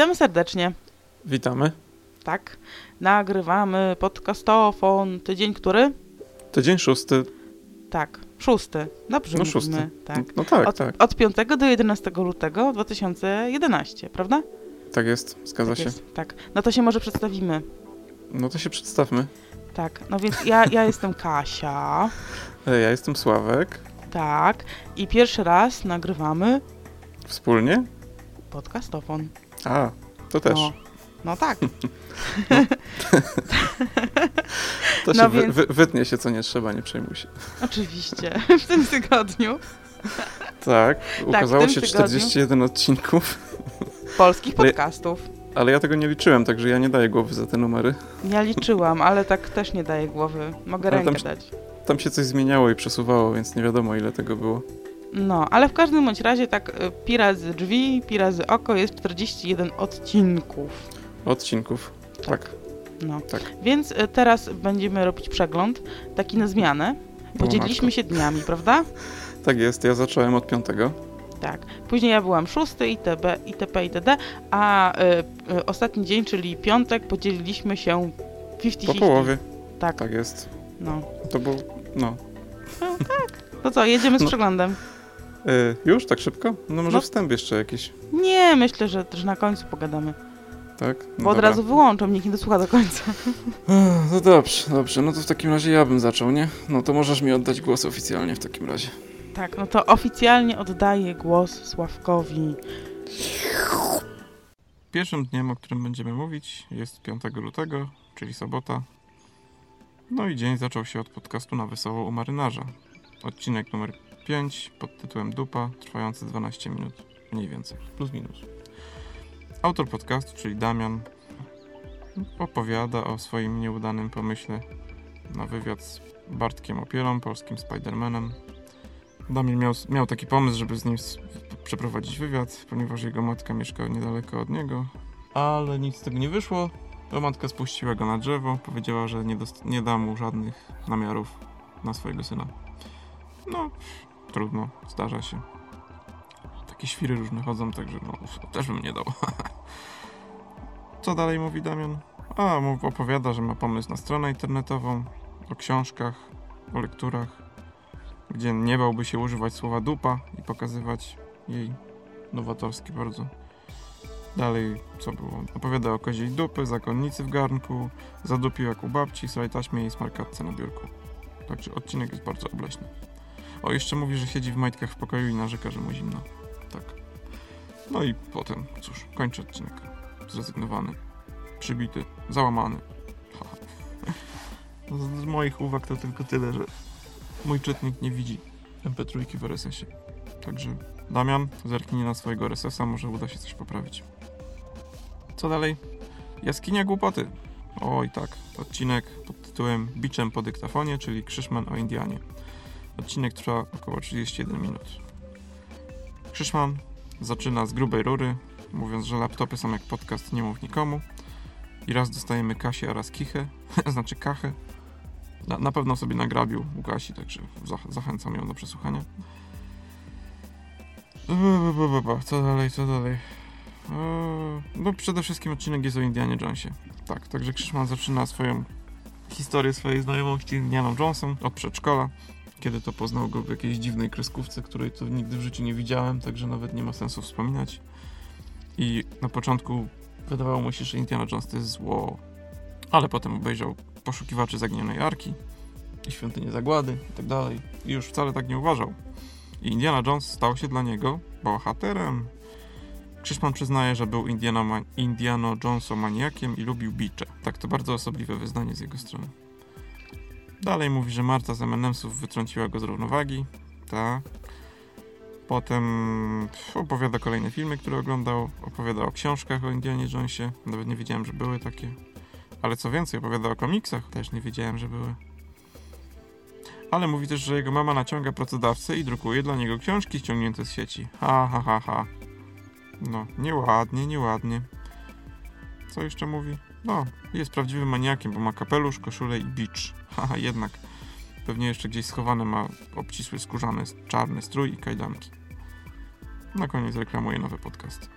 Witamy serdecznie. Witamy. Tak, nagrywamy podcastofon. Tydzień który? Tydzień szósty. Tak, szósty. Dobrze No mówimy. szósty. Tak. No tak, Od, tak. od 5 do 11 lutego 2011, prawda? Tak jest, zgadza tak się. Jest, tak. No to się może przedstawimy. No to się przedstawmy. Tak, no więc ja, ja jestem Kasia. E, Ja jestem Sławek. Tak. I pierwszy raz nagrywamy Wspólnie? podcastofon. A, to też. No, no tak. To się no więc- wy, wytnie się, co nie trzeba, nie przejmuj się. Oczywiście. W tym tygodniu Tak, ukazało tym się tygodniu. 41 odcinków, polskich podcastów. ale ja tego nie liczyłem, także ja nie daję głowy za te numery. Ja liczyłam, ale tak też nie daję głowy. Mogę Ale rękę tam dać. Tam się coś zmieniało i przesuwało, więc nie wiadomo ile tego było. No, ale w każdym bądź razie tak y, pi razy drzwi, pi razy oko jest 41 odcinków. Odcinków. Tak, No. tak. Więc y, teraz będziemy robić przegląd, taki na zmianę. Podzieliliśmy się dniami, prawda? Tak jest, ja zacząłem od piątego. Tak. Później ja byłam szósty, itb, itp, itd., a y, y, ostatni dzień, czyli piątek, podzieliliśmy się 50 Po połowie. Tak. Tak jest. No. To był, no. To co, jedziemy z No. przeglądem? E, już tak szybko? No może No. wstęp jeszcze jakiś, Nie, myślę, że, że na końcu pogadamy. tak? No Bo od dobra. razu wyłączam, nikt nie dosłucha do końca. No dobrze, dobrze, no to w takim razie ja bym zaczął, nie? No to możesz mi oddać głos oficjalnie w takim razie. Tak, no to oficjalnie oddaję głos Sławkowi. Pierwszym dniem, o którym będziemy mówić, jest 5 lutego, czyli sobota. No i dzień zaczął się od podcastu na Wesoło u marynarza. Odcinek numer 5 pod tytułem Dupa, trwający 12 minut, mniej więcej, plus minus. Autor podcastu, czyli Damian, opowiada o swoim nieudanym pomyśle na wywiad z Bartkiem Opielą, polskim Spidermanem. Damian miał, miał taki pomysł, żeby z nim przeprowadzić wywiad, ponieważ jego matka mieszka niedaleko od niego. Ale nic z tego nie wyszło, bo matka spuściła go na drzewo, powiedziała, że nie, nie da mu żadnych namiarów na swojego syna. No, trudno, zdarza się. Takie świry różne chodzą, także no, też bym nie dał. Co dalej mówi Damian? A, opowiada, że ma pomysł na stronę internetową, o książkach, o lekturach, gdzie nie bałby się używać słowa dupa i pokazywać jej nowatorskie bardzo. Dalej, co było? Opowiada o koziej dupy, zakonnicy w garnku, zadupił jak u babci, słuchaj taśmie i smarkatce na biurku. Także odcinek jest bardzo obleśny. O, jeszcze mówi, że siedzi w majtkach w pokoju i narzeka, że mu zimno. Tak. No i potem, cóż, kończy odcinek. Zrezygnowany, przybity, załamany. Z, z moich uwag to tylko tyle, że mój czytnik nie widzi MP3 w RSS-ie. Także Damian, zerknij na swojego RSS-a, może uda się coś poprawić. Co dalej? Jaskinia głupoty. Oj tak, odcinek pod tytułem Biczem po dyktafonie, czyli Krzyszman o Indianie. Odcinek trwa około 31 minut. Krzyszman zaczyna z grubej rury, mówiąc, że laptopy są jak podcast Nie mów nikomu. I raz dostajemy Kasię, a raz Kichę, znaczy Kachę. Na, na pewno sobie nagrabił u Kasi, także zach zachęcam ją do przesłuchania. Co dalej, co dalej? Eee, No przede wszystkim odcinek jest o Indianie Jonesie. Tak, także Krzyszman zaczyna swoją historię swojej znajomości z Indianą Jonesem od przedszkola, kiedy to poznał go w jakiejś dziwnej kreskówce, której to nigdy w życiu nie widziałem, także nawet nie ma sensu wspominać. I na początku wydawało mu się, że Indiana Jones to jest zło, ale potem obejrzał Poszukiwaczy Zaginionej Arki i Świątynię Zagłady i tak dalej. I już wcale tak nie uważał. I Indiana Jones stał się dla niego bohaterem. Krzyszman przyznaje, że był Indiana, Indiano Jonesomaniakiem i lubił bicze. Tak, to bardzo osobliwe wyznanie z jego strony. Dalej mówi, że Marta z M&M'sów wytrąciła go z równowagi. Tak. Potem opowiada kolejne filmy, które oglądał. Opowiada o książkach o Indianie Jonesie. Nawet nie wiedziałem, że były takie. Ale co więcej, opowiada o komiksach. Też nie wiedziałem, że były. Ale mówi też, że jego mama naciąga pracodawcę i drukuje dla niego książki ściągnięte z sieci. Ha, ha, ha, ha. No, nieładnie, nieładnie. Co jeszcze mówi? No, jest prawdziwym maniakiem, bo ma kapelusz, koszulę i bicz. Haha, jednak. Pewnie jeszcze gdzieś schowane ma obcisły skórzany czarny strój i kajdanki. Na koniec reklamuje nowy podcast.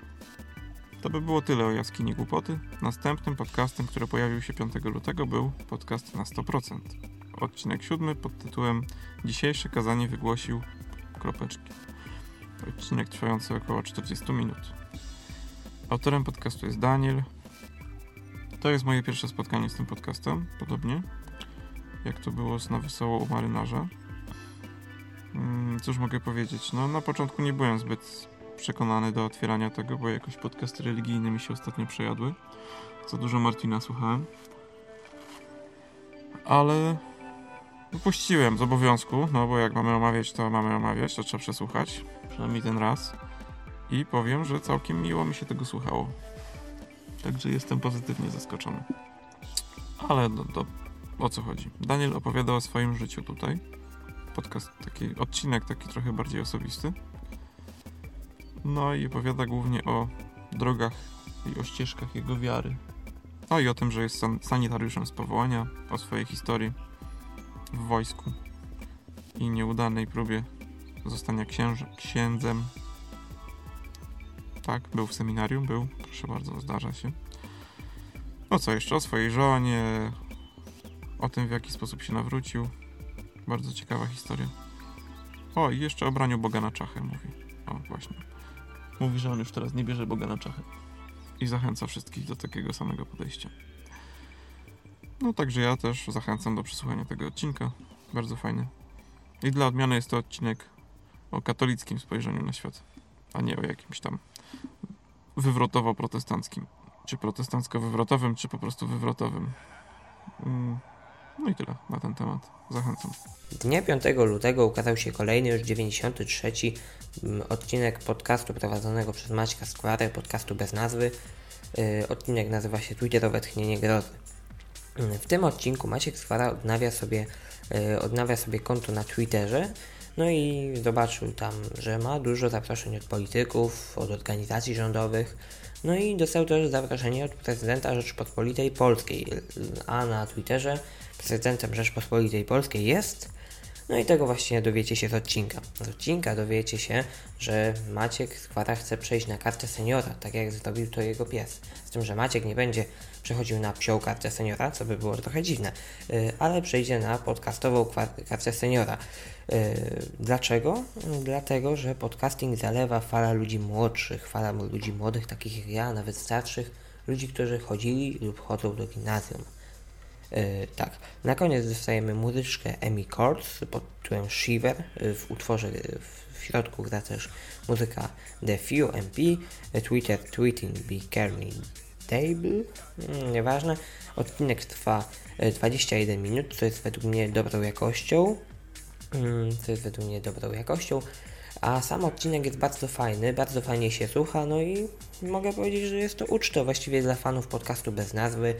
To by było tyle o jaskini głupoty. Następnym podcastem, który pojawił się 5 lutego był podcast na 100%. Odcinek siódmy pod tytułem Dzisiejsze kazanie wygłosił kropeczki. Odcinek trwający około 40 minut. Autorem podcastu jest Daniel. To jest moje pierwsze spotkanie z tym podcastem, podobnie jak to było z Na Wesoło u Marynarza. Mm, Cóż mogę powiedzieć? No, na początku nie byłem zbyt przekonany do otwierania tego, bo jakoś podcasty religijne mi się ostatnio przejadły. Za dużo Martina słuchałem. Ale puściłem z obowiązku, no bo jak mamy omawiać, to mamy omawiać, to trzeba przesłuchać. Przynajmniej ten raz. I powiem, że całkiem miło mi się tego słuchało. Także jestem pozytywnie zaskoczony. Ale do, do, o co chodzi? Daniel opowiada o swoim życiu tutaj. Podcast, taki odcinek taki trochę bardziej osobisty. No i opowiada głównie o drogach i o ścieżkach jego wiary. No i o tym, że jest san- sanitariuszem z powołania, o swojej historii w wojsku i nieudanej próbie zostania księży- księdzem. Tak, był w seminarium, był, proszę bardzo, zdarza się. No co jeszcze? O swojej żonie, o tym w jaki sposób się nawrócił. Bardzo ciekawa historia. O, i jeszcze o braniu Boga na czachę mówi. O, właśnie. Mówi, że on już teraz nie bierze Boga na czachę. I zachęca wszystkich do takiego samego podejścia. No także ja też zachęcam do przesłuchania tego odcinka. Bardzo fajny. I dla odmiany jest to odcinek o katolickim spojrzeniu na świat, a nie o jakimś tam wywrotowo-protestanckim. Czy protestancko-wywrotowym, czy po prostu wywrotowym. Mm, No i tyle na ten temat. Zachęcam. Dnia 5 lutego ukazał się kolejny już 93 mm, odcinek podcastu prowadzonego przez Maćka Skwarę, podcastu bez nazwy. Yy, Odcinek nazywa się Twitterowe tchnienie grozy. Yy, W tym odcinku Maciek Skwara odnawia sobie, yy, odnawia sobie konto na Twitterze, no i zobaczył tam, że ma dużo zaproszeń od polityków, od organizacji rządowych, no i dostał też zaproszenie od prezydenta Rzeczypospolitej Polskiej, a na Twitterze prezydentem Rzeczypospolitej Polskiej jest no i tego właśnie dowiecie się z odcinka. Z odcinka dowiecie się, że Maciek Skwara chce przejść na kartę seniora, tak jak zrobił to jego pies. Z tym, że Maciek nie będzie przechodził na psią kartę seniora, co by było trochę dziwne, yy, ale przejdzie na podcastową kartę seniora. Yy, Dlaczego? Dlatego, że podcasting zalewa fala ludzi młodszych, fala ludzi młodych, takich jak ja, nawet starszych, ludzi, którzy chodzili lub chodzą do gimnazjum. Yy, tak, na koniec dostajemy muzyczkę Amy Chords pod tytułem Shiver. W utworze w, środku gra też muzyka The Few MP, Twitter Tweeting Be Carry Table, mm, nieważne. Odcinek trwa yy, 21 minut, co jest według mnie dobrą jakością. Mm, co jest według mnie dobrą jakością. A sam odcinek jest bardzo fajny, bardzo fajnie się słucha, no i mogę powiedzieć, że jest to uczta właściwie dla fanów podcastu bez nazwy,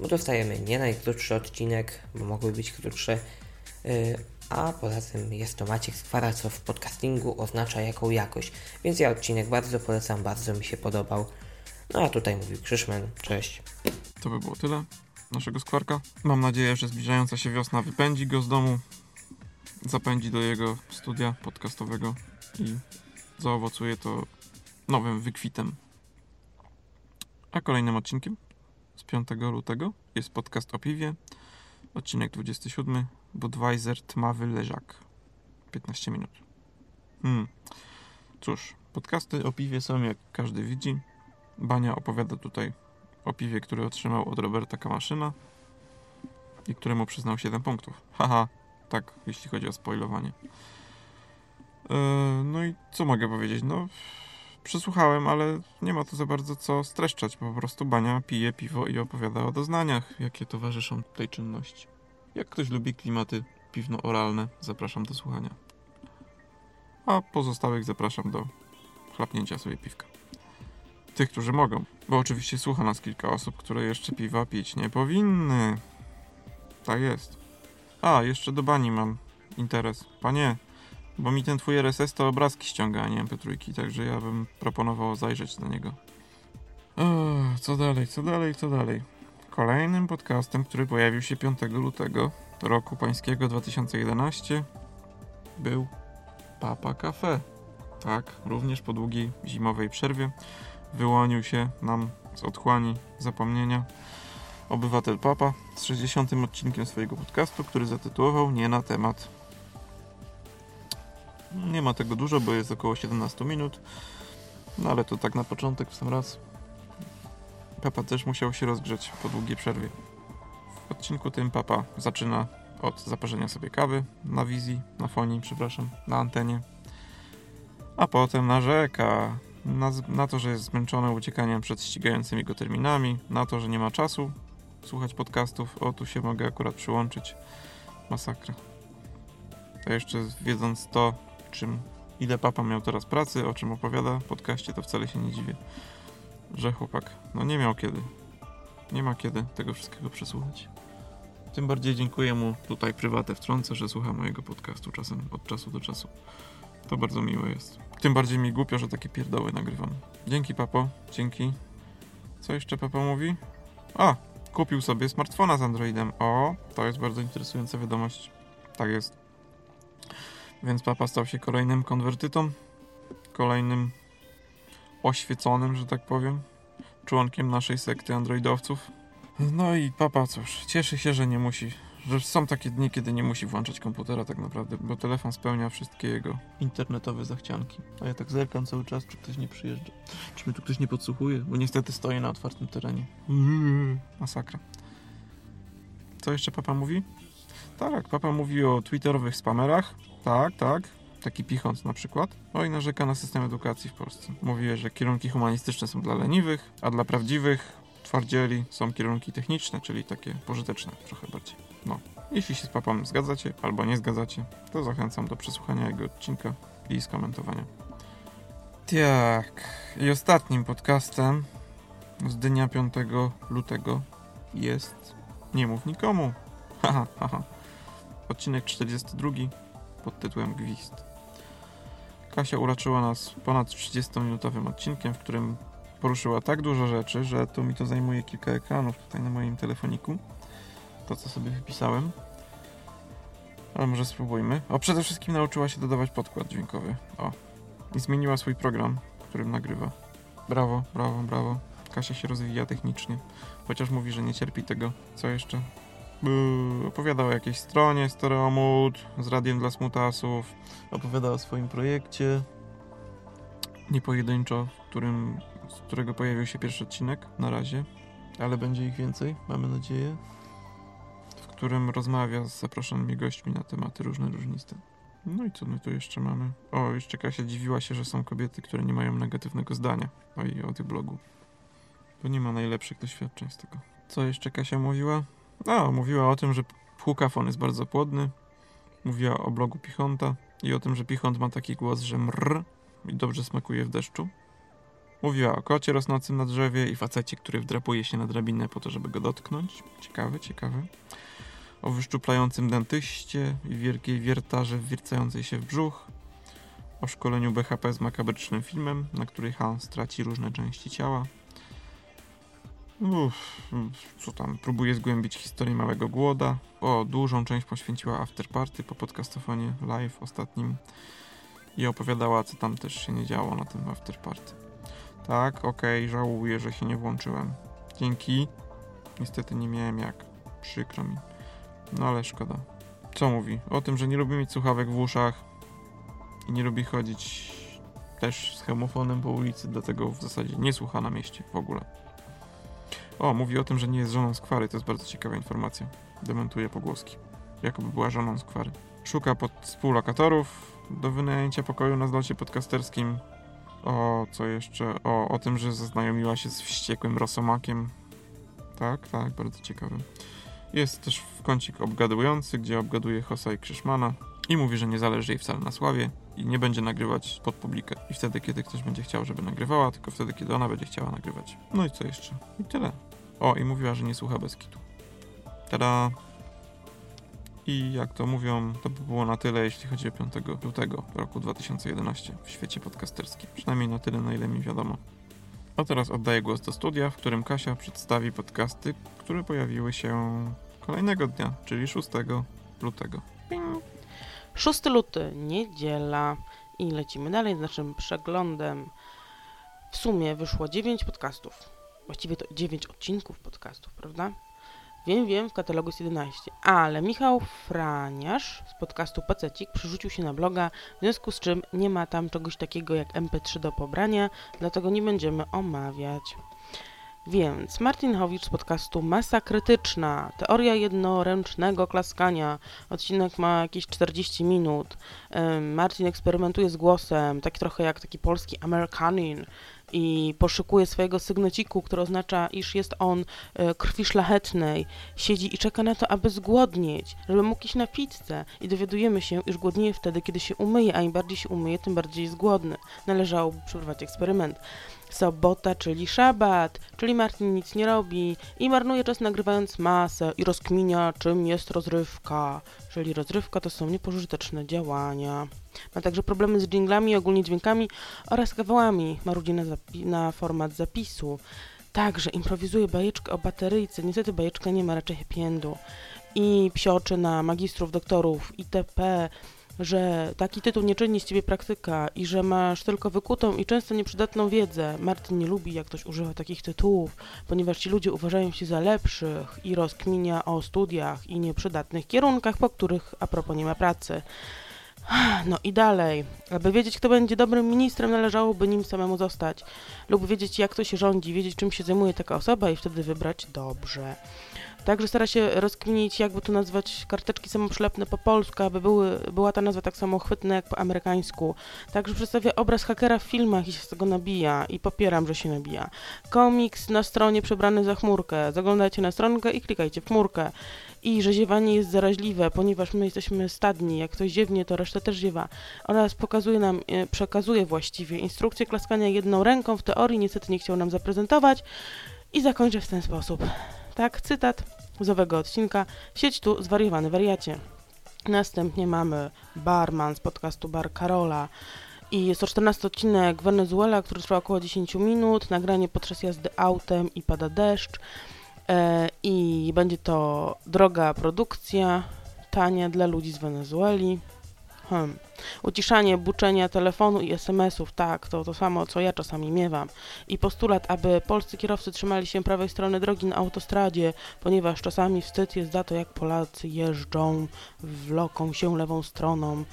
bo dostajemy nie najkrótszy odcinek, bo mogły być krótsze, yy, a poza tym jest to Maciek Skwara, co w podcastingu oznacza jaką jakość, więc ja odcinek bardzo polecam, bardzo mi się podobał. No a tutaj mówił Krzyszman, cześć. To by było tyle naszego skwarka. Mam nadzieję, że zbliżająca się wiosna wypędzi go z domu, zapędzi do jego studia podcastowego i zaowocuje to nowym wykwitem. A kolejnym odcinkiem z 5 lutego jest podcast o piwie. Odcinek 27. Budweiser Tmawy Leżak. 15 minut. Hmm. Cóż, podcasty o piwie są jak każdy widzi. Bania opowiada tutaj o piwie, które otrzymał od Roberta Kamaszyna i któremu przyznał 7 punktów. Haha, tak, jeśli chodzi o spoilowanie. Eee, no i co mogę powiedzieć? No, przesłuchałem, ale nie ma tu za bardzo co streszczać. Po prostu Bania pije piwo i opowiada o doznaniach, jakie towarzyszą tej czynności. Jak ktoś lubi klimaty piwno-oralne, zapraszam do słuchania. A pozostałych zapraszam do chlapnięcia sobie piwka. Tych, którzy mogą, bo oczywiście słucha nas kilka osób, które jeszcze piwa pić nie powinny. Tak jest. A, jeszcze do bani mam interes. Panie, bo mi ten twój RSS to obrazki ściąga, a nie MP3, także ja bym proponował zajrzeć do niego. O, co dalej, co dalej, co dalej? Kolejnym podcastem, który pojawił się 5 lutego roku pańskiego 2011 był Papa Cafe. Tak, również po długiej zimowej przerwie wyłonił się nam z otchłani zapomnienia obywatel Papa z 60. odcinkiem swojego podcastu, który zatytułował Nie na temat. Nie ma tego dużo, bo jest około 17 minut, no ale to tak na początek w sam raz. Papa też musiał się rozgrzeć po długiej przerwie. W odcinku tym Papa zaczyna od zaparzenia sobie kawy na wizji, na fonii, przepraszam, na antenie. A potem narzeka na, na to, że jest zmęczony uciekaniem przed ścigającymi go terminami, na to, że nie ma czasu słuchać podcastów. O, tu się mogę akurat przyłączyć. Masakra. To jeszcze wiedząc to, czym, ile papa miał teraz pracy, o czym opowiada w podcaście, to wcale się nie dziwię, że chłopak, no nie miał kiedy. Nie ma kiedy tego wszystkiego przesłuchać. Tym bardziej dziękuję mu tutaj prywatę wtrącę, że słucha mojego podcastu czasem od czasu do czasu. To bardzo miłe jest. Tym bardziej mi głupio, że takie pierdoły nagrywam. Dzięki, papo. Dzięki. Co jeszcze papa mówi? A, kupił sobie smartfona z Androidem. O, to jest bardzo interesująca wiadomość. Tak jest. Więc papa stał się kolejnym konwertytą. Kolejnym oświeconym, że tak powiem. Członkiem naszej sekty androidowców. No i papa, cóż, cieszy się, że nie musi że są takie dni, kiedy nie musi włączać komputera tak naprawdę, bo telefon spełnia wszystkie jego internetowe zachcianki. A ja tak zerkam cały czas, czy ktoś nie przyjeżdża. Czy mnie tu ktoś nie podsłuchuje, bo niestety stoję na otwartym terenie. Masakra. Co jeszcze papa mówi? Tak, papa mówi o twitterowych spamerach. Tak, tak. Taki pichąc na przykład. No i narzeka na system edukacji w Polsce. Mówi, że kierunki humanistyczne są dla leniwych, a dla prawdziwych twardzieli są kierunki techniczne, czyli takie pożyteczne trochę bardziej. No, jeśli się z papą zgadzacie albo nie zgadzacie, to zachęcam do przesłuchania jego odcinka i skomentowania. Tak, i ostatnim podcastem z dnia 5 lutego jest Nie mów nikomu. Haha. Odcinek 42 pod tytułem Gwizd. Kasia uraczyła nas ponad 30-minutowym odcinkiem, w którym poruszyła tak dużo rzeczy, że to mi to zajmuje kilka ekranów tutaj na moim telefoniku. To, co sobie wypisałem. Ale może spróbujmy. O, przede wszystkim nauczyła się dodawać podkład dźwiękowy. O. I zmieniła swój program, którym nagrywa. Brawo, brawo, brawo. Kasia się rozwija technicznie. Chociaż mówi, że nie cierpi tego. Co jeszcze? Yy, opowiadał o jakiejś stronie Stereomód z radiem dla smutasów. Opowiada o swoim projekcie. Nie pojedynczo, w którym z którego pojawił się pierwszy odcinek na razie, ale będzie ich więcej, mamy nadzieję, którym rozmawia z zaproszonymi gośćmi na tematy różne, różniste. No i co my tu jeszcze mamy? O, jeszcze Kasia dziwiła się, że są kobiety, które nie mają negatywnego zdania o jej o tych blogu. Bo nie ma najlepszych doświadczeń z tego. Co jeszcze Kasia mówiła? No, mówiła o tym, że Hukafon jest bardzo płodny. Mówiła o blogu Pichonta i o tym, że Pichont ma taki głos, że mrr i dobrze smakuje w deszczu. Mówiła o kocie rosnącym na drzewie i facecie, który wdrapuje się na drabinę po to, żeby go dotknąć. Ciekawe, ciekawe. O wyszczuplającym dentyście i wielkiej wiertarze wwiercającej się w brzuch. O szkoleniu BHP z makabrycznym filmem, na który Hans traci różne części ciała. Uff, co tam, próbuje zgłębić historię Małego Głoda. O, dużą część poświęciła Afterparty po podcastofonie live ostatnim i opowiadała, co tam też się nie działo na tym Afterparty. Tak, okej, okay, żałuję, że się nie włączyłem. Dzięki. Niestety nie miałem jak. Przykro mi. No ale szkoda. Co mówi? O tym, że nie lubi mieć słuchawek w uszach i nie lubi chodzić też z hemofonem po ulicy, dlatego w zasadzie nie słucha na mieście w ogóle. O, mówi o tym, że nie jest żoną skwary, to jest bardzo ciekawa informacja. Dementuje pogłoski. Jakoby była żoną skwary. Szuka pod współlokatorów do wynajęcia pokoju na zlocie podcasterskim o, co jeszcze? O, o tym, że zaznajomiła się z wściekłym rosomakiem. Tak, tak, bardzo ciekawy. Jest też w kącik obgadujący, gdzie obgaduje Hosa i Krzyszmana i mówi, że nie zależy jej wcale na sławie i nie będzie nagrywać pod publikę. I wtedy, kiedy ktoś będzie chciał, żeby nagrywała, tylko wtedy, kiedy ona będzie chciała nagrywać. No i co jeszcze? I tyle. O, i mówiła, że nie słucha bez kitu. Tada! I jak to mówią, to by było na tyle, jeśli chodzi o 5 lutego roku 2011 w świecie podcasterskim. Przynajmniej na tyle, na ile mi wiadomo. A teraz oddaję głos do studia, w którym Kasia przedstawi podcasty, które pojawiły się kolejnego dnia, czyli 6 lutego. Ping. 6 luty, niedziela i lecimy dalej z naszym przeglądem. W sumie wyszło 9 podcastów. Właściwie to 9 odcinków podcastów, prawda? Wiem, wiem, w katalogu jest 11, ale Michał Franiarz z podcastu Pacecik przerzucił się na bloga, w związku z czym nie ma tam czegoś takiego jak MP3 do pobrania, dlatego nie będziemy omawiać. Więc Martin Howicz z podcastu Masa Krytyczna, teoria jednoręcznego klaskania. Odcinek ma jakieś 40 minut. Martin eksperymentuje z głosem, taki trochę jak taki polski Amerykanin i poszukuje swojego sygneciku, który oznacza, iż jest on e, krwi szlachetnej. Siedzi i czeka na to, aby zgłodnieć, żeby mógł iść na pizzę. I dowiadujemy się, iż głodnieje wtedy, kiedy się umyje, a im bardziej się umyje, tym bardziej jest głodny. Należałoby przeprowadzić eksperyment. Sobota, czyli szabat, czyli Martin nic nie robi i marnuje czas nagrywając masę i rozkminia, czym jest rozrywka. Czyli rozrywka to są niepożyteczne działania. Ma także problemy z dżinglami, ogólnie dźwiękami oraz kawałami. Marudzi na, zapi- na format zapisu. Także improwizuje bajeczkę o bateryjce. Niestety bajeczka nie ma raczej happy endu. I psioczy na magistrów, doktorów, itp., że taki tytuł nie czyni z ciebie praktyka i że masz tylko wykutą i często nieprzydatną wiedzę. Martin nie lubi, jak ktoś używa takich tytułów, ponieważ ci ludzie uważają się za lepszych i rozkminia o studiach i nieprzydatnych kierunkach, po których a propos nie ma pracy. No i dalej. Aby wiedzieć, kto będzie dobrym ministrem, należałoby nim samemu zostać. Lub wiedzieć, jak to się rządzi, wiedzieć, czym się zajmuje taka osoba i wtedy wybrać dobrze. Także stara się rozkminić, jakby tu nazwać karteczki samoprzylepne po polsku, aby były, była ta nazwa tak samo chwytna jak po amerykańsku. Także przedstawia obraz hakera w filmach i się z tego nabija. I popieram, że się nabija. Komiks na stronie przebrany za chmurkę. Zaglądajcie na stronkę i klikajcie w chmurkę. I że ziewanie jest zaraźliwe, ponieważ my jesteśmy stadni. Jak ktoś ziewnie, to reszta też ziewa. Oraz pokazuje nam, e, przekazuje właściwie instrukcję klaskania jedną ręką. W teorii niestety nie chciał nam zaprezentować. I zakończę w ten sposób. Tak, cytat z owego odcinka. Sieć tu zwariowany wariacie. Następnie mamy Barman z podcastu Bar Karola. I jest to 14 odcinek Wenezuela, który trwa około 10 minut. Nagranie podczas jazdy autem i pada deszcz. E, I będzie to droga produkcja, tania dla ludzi z Wenezueli. Hmm. Uciszanie, buczenia telefonu i SMS-ów, tak, to to samo, co ja czasami miewam. I postulat, aby polscy kierowcy trzymali się prawej strony drogi na autostradzie, ponieważ czasami wstyd jest za to, jak Polacy jeżdżą, wloką się lewą stroną.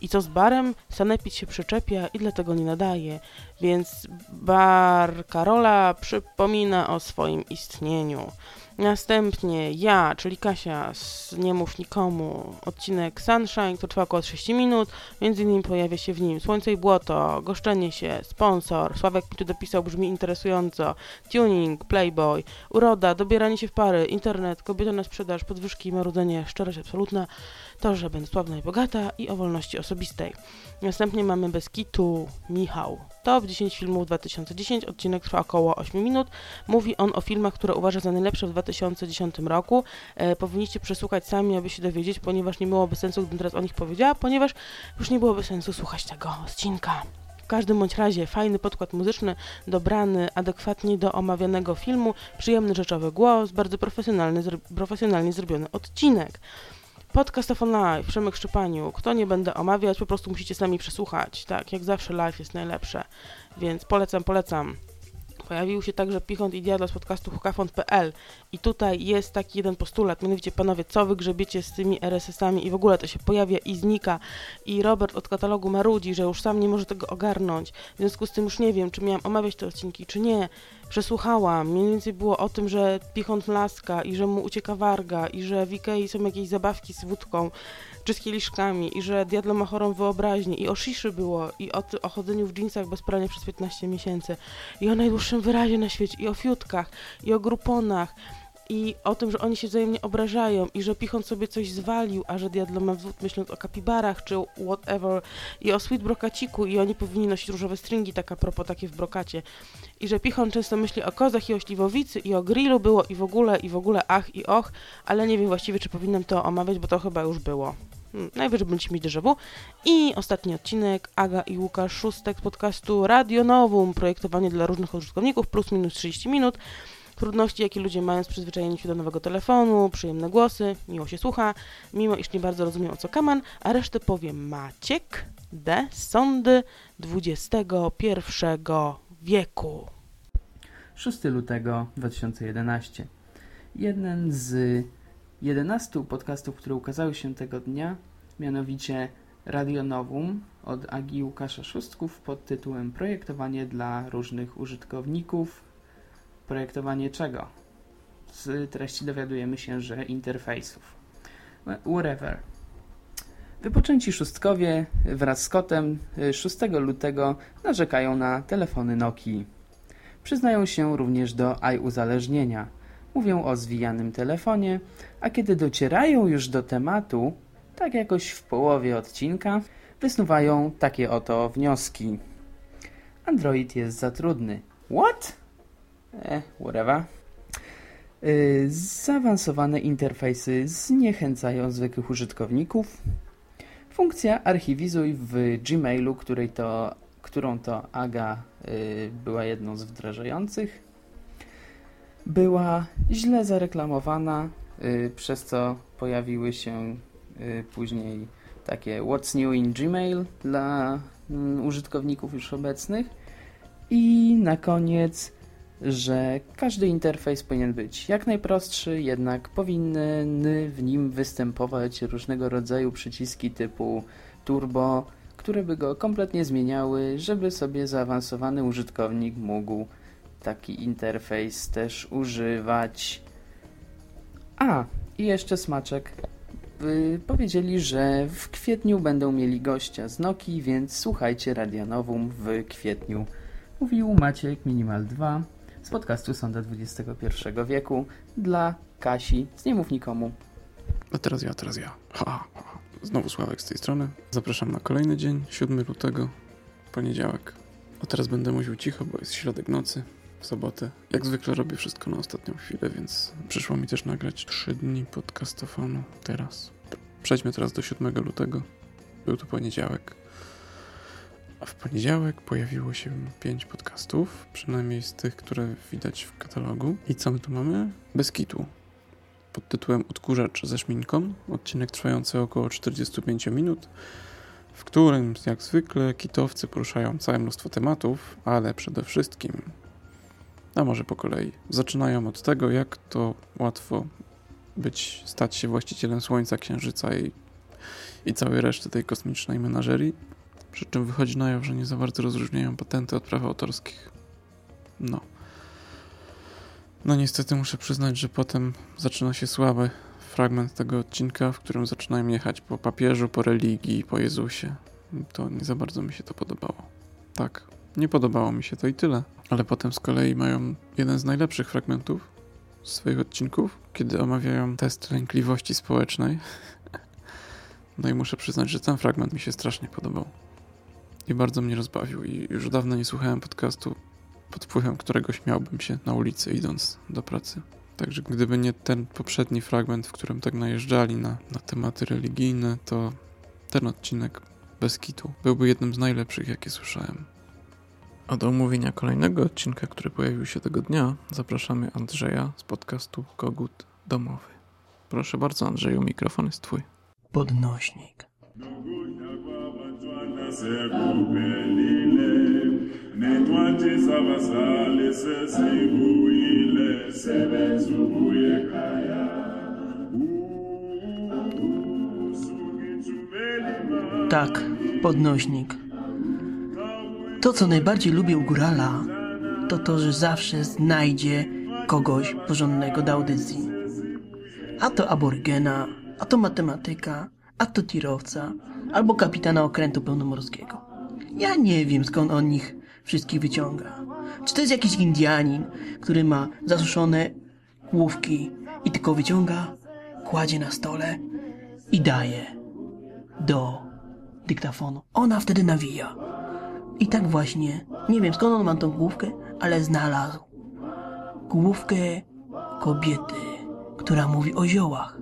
I co z barem? Sanepid się przyczepia i dlatego nie nadaje. Więc bar Karola przypomina o swoim istnieniu. Następnie ja, czyli Kasia z Nie mów nikomu, odcinek Sunshine, to trwa około 6 minut, między innymi pojawia się w nim Słońce i Błoto, Goszczenie się, Sponsor, Sławek mi tu dopisał, brzmi interesująco, Tuning, Playboy, Uroda, Dobieranie się w pary, Internet, Kobieta na sprzedaż, Podwyżki i marudzenie, Szczerość absolutna, To, że będę sławna i bogata i o wolności osobistej. Następnie mamy Bez kitu Michał. Top 10 filmów 2010, odcinek trwa około 8 minut. Mówi on o filmach, które uważa za najlepsze w 2010 roku. E, powinniście przesłuchać sami, aby się dowiedzieć, ponieważ nie byłoby sensu, gdybym teraz o nich powiedziała, ponieważ już nie byłoby sensu słuchać tego odcinka. W każdym bądź razie fajny podkład muzyczny, dobrany adekwatnie do omawianego filmu, przyjemny rzeczowy głos, bardzo profesjonalny, zro profesjonalnie zrobiony odcinek. Podcast of Live, Przemek Szczepaniu. Kto nie będę omawiać, po prostu musicie sami przesłuchać. Tak, jak zawsze live jest najlepsze. Więc polecam, polecam. Pojawił się także Pichont i Diablo z podcastu hukafont.pl i tutaj jest taki jeden postulat, mianowicie panowie, co wy grzebiecie z tymi RSS-ami i w ogóle to się pojawia i znika. I Robert od katalogu marudzi, że już sam nie może tego ogarnąć, w związku z tym już nie wiem, czy miałam omawiać te odcinki, czy nie. Przesłuchałam, mniej więcej było o tym, że Pichont laska i że mu ucieka warga i że w Ikei są jakieś zabawki z wódką czy z kieliszkami i że Diablo ma chorą wyobraźnię i o shiszy było i o, o chodzeniu w dżinsach bez prania przez 15 miesięcy i o najdłuższym wyrazie na świecie i o fiutkach i o gruponach i o tym, że oni się wzajemnie obrażają i że Pichon sobie coś zwalił, a że Diablo ma wzód myśląc o kapibarach czy whatever i o sweet brokaciku i oni powinni nosić różowe stringi, tak a propos takie w brokacie i że Pichon często myśli o kozach i o śliwowicy i o grillu było i w ogóle i w ogóle ach i och, ale nie wiem właściwie czy powinnam to omawiać, bo to chyba już było. Hmm, najwyżej będziecie mieć déjà. I ostatni odcinek, Aga i Łukasz Szóstek z podcastu Radio Novum, projektowanie dla różnych użytkowników, plus minus 30 minut. Trudności, jakie ludzie mają z przyzwyczajeniem się do nowego telefonu, przyjemne głosy, miło się słucha, mimo iż nie bardzo rozumiem o co kaman, a resztę powie Maciek D. Sądy XXI wieku. 6 lutego 2011. Jeden z 11 podcastów, które ukazały się tego dnia, mianowicie Radio Novum od Agi Łukasza Szóstków pod tytułem Projektowanie dla różnych użytkowników. Projektowanie czego? Z treści dowiadujemy się, że interfejsów. Whatever. Wypoczęci szóstkowie wraz z kotem 6 lutego narzekają na telefony Nokii. Przyznają się również do i-uzależnienia. Mówią o zwijanym telefonie, a kiedy docierają już do tematu, tak jakoś w połowie odcinka, wysnuwają takie oto wnioski. Android jest za trudny. What? Eh, whatever. Yy, zaawansowane interfejsy zniechęcają zwykłych użytkowników. Funkcja archiwizuj w Gmailu, której to, którą to Aga y, była jedną z wdrażających, była źle zareklamowana, y, przez co pojawiły się później takie What's New in Gmail dla mm, użytkowników już obecnych i na koniec, że każdy interfejs powinien być jak najprostszy, jednak powinny w nim występować różnego rodzaju przyciski typu turbo, które by go kompletnie zmieniały, żeby sobie zaawansowany użytkownik mógł taki interfejs też używać. A, i jeszcze smaczek. Yy, powiedzieli, że w kwietniu będą mieli gościa z Nokii, więc słuchajcie Radia Novum w kwietniu. Mówił Maciek Minimal 2 podcastu Sonda XXI wieku dla Kasi z Nie Mów Nikomu. A teraz ja, teraz ja. Ha, ha. Znowu Sławek z tej strony. Zapraszam na kolejny dzień, 7 lutego, poniedziałek. A teraz będę mówił cicho, bo jest środek nocy, w sobotę. Jak zwykle robię wszystko na ostatnią chwilę, więc przyszło mi też nagrać 3 dni podcastofonu teraz. Przejdźmy teraz do 7 lutego. Był to poniedziałek. A w poniedziałek pojawiło się 5 podcastów, przynajmniej z tych, które widać w katalogu. I co my tu mamy? Bez kitu pod tytułem Odkurzacz ze szminką, odcinek trwający około 45 minut, w którym jak zwykle kitowcy poruszają całe mnóstwo tematów, ale przede wszystkim, a może po kolei, zaczynają od tego, jak to łatwo być, stać się właścicielem Słońca, Księżyca i, i całej reszty tej kosmicznej menażerii, przy czym wychodzi na jaw, że nie za bardzo rozróżniają patenty od praw autorskich. No. No niestety muszę przyznać, że potem zaczyna się słaby fragment tego odcinka, w którym zaczynają jechać po papieżu, po religii, po Jezusie. To nie za bardzo mi się to podobało. Tak, nie podobało mi się to i tyle. Ale potem z kolei mają jeden z najlepszych fragmentów swoich odcinków, kiedy omawiają test lękliwości społecznej. No i muszę przyznać, że ten fragment mi się strasznie podobał. I bardzo mnie rozbawił. I już dawno nie słuchałem podcastu pod wpływem którego śmiałbym się na ulicy idąc do pracy. Także gdyby nie ten poprzedni fragment, w którym tak najeżdżali na, na tematy religijne, to ten odcinek bez kitu byłby jednym z najlepszych, jakie słyszałem. A do omówienia kolejnego odcinka, który pojawił się tego dnia, zapraszamy Andrzeja z podcastu Kogut Domowy. Proszę bardzo, Andrzeju, mikrofon jest twój. Podnośnik. Ekhaya Tak, podnośnik. To, co najbardziej lubię u górala, to to, że zawsze znajdzie kogoś porządnego do audycji. A to aborygena, a to matematyka, a to tirowca, albo kapitana okrętu pełnomorskiego. Ja nie wiem, skąd on ich wszystkich wyciąga. Czy to jest jakiś Indianin, który ma zasuszone główki i tylko wyciąga, kładzie na stole i daje do dyktafonu. Ona wtedy nawija. I tak właśnie, nie wiem skąd on ma tą główkę, ale znalazł główkę kobiety, która mówi o ziołach.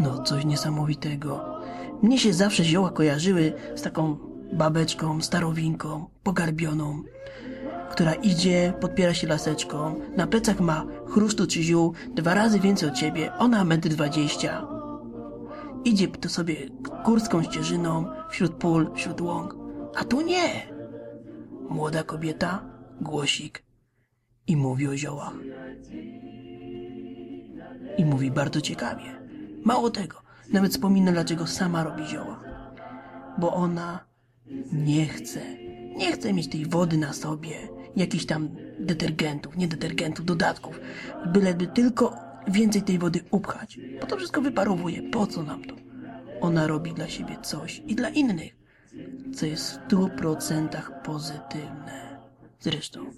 No, coś niesamowitego. Mnie się zawsze zioła kojarzyły z taką babeczką, starowinką, pogarbioną, która idzie, podpiera się laseczką, na plecach ma chrustu czy ziół dwa razy więcej od ciebie, ona metr dwadzieścia. Idzie tu sobie górską ścieżyną, wśród pól, wśród łąk, a tu nie. Młoda kobieta, głosik i mówi o ziołach. I mówi bardzo ciekawie. Mało tego, nawet wspomina, dlaczego sama robi zioła. Bo ona nie chce, nie chce mieć tej wody na sobie, jakichś tam detergentów, nie detergentów, dodatków, byleby tylko więcej tej wody upchać. Bo to wszystko wyparowuje. Po co nam to? Ona robi dla siebie coś i dla innych, co jest w stu procentach pozytywne. Zresztą,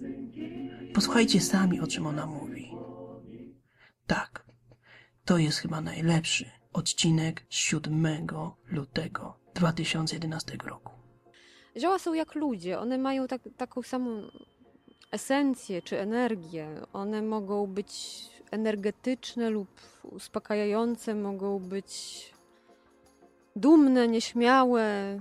posłuchajcie sami, o czym ona mówi. Tak, to jest chyba najlepszy odcinek z 7 lutego 2011 roku. Zioła są jak ludzie, one mają tak, taką samą esencję czy energię. One mogą być energetyczne lub uspokajające, mogą być dumne, nieśmiałe,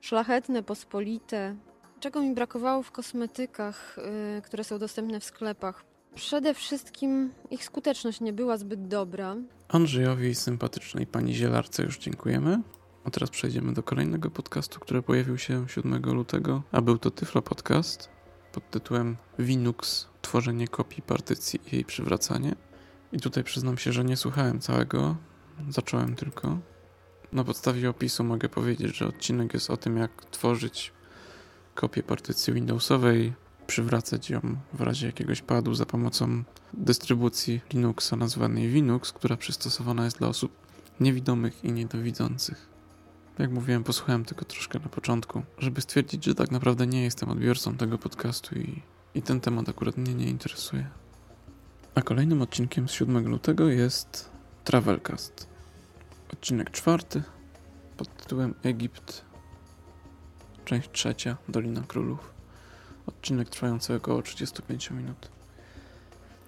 szlachetne, pospolite. Czego mi brakowało w kosmetykach, yy, które są dostępne w sklepach? Przede wszystkim ich skuteczność nie była zbyt dobra. Andrzejowi, sympatycznej pani Zielarce już dziękujemy. A teraz przejdziemy do kolejnego podcastu, który pojawił się 7 lutego, a był to Tyflo Podcast pod tytułem Linux, tworzenie kopii partycji i jej przywracanie. I tutaj przyznam się, że nie słuchałem całego, zacząłem tylko. Na podstawie opisu mogę powiedzieć, że odcinek jest o tym, jak tworzyć kopię partycji Windowsowej, przywracać ją w razie jakiegoś padu za pomocą dystrybucji Linuxa nazwanej Linux, która przystosowana jest dla osób niewidomych i niedowidzących. Jak mówiłem, posłuchałem tylko troszkę na początku, żeby stwierdzić, że tak naprawdę nie jestem odbiorcą tego podcastu i, i ten temat akurat mnie nie interesuje. A kolejnym odcinkiem z 7 lutego jest Travelcast. Odcinek czwarty pod tytułem Egipt, część trzecia, Dolina Królów. Odcinek trwający około 35 minut.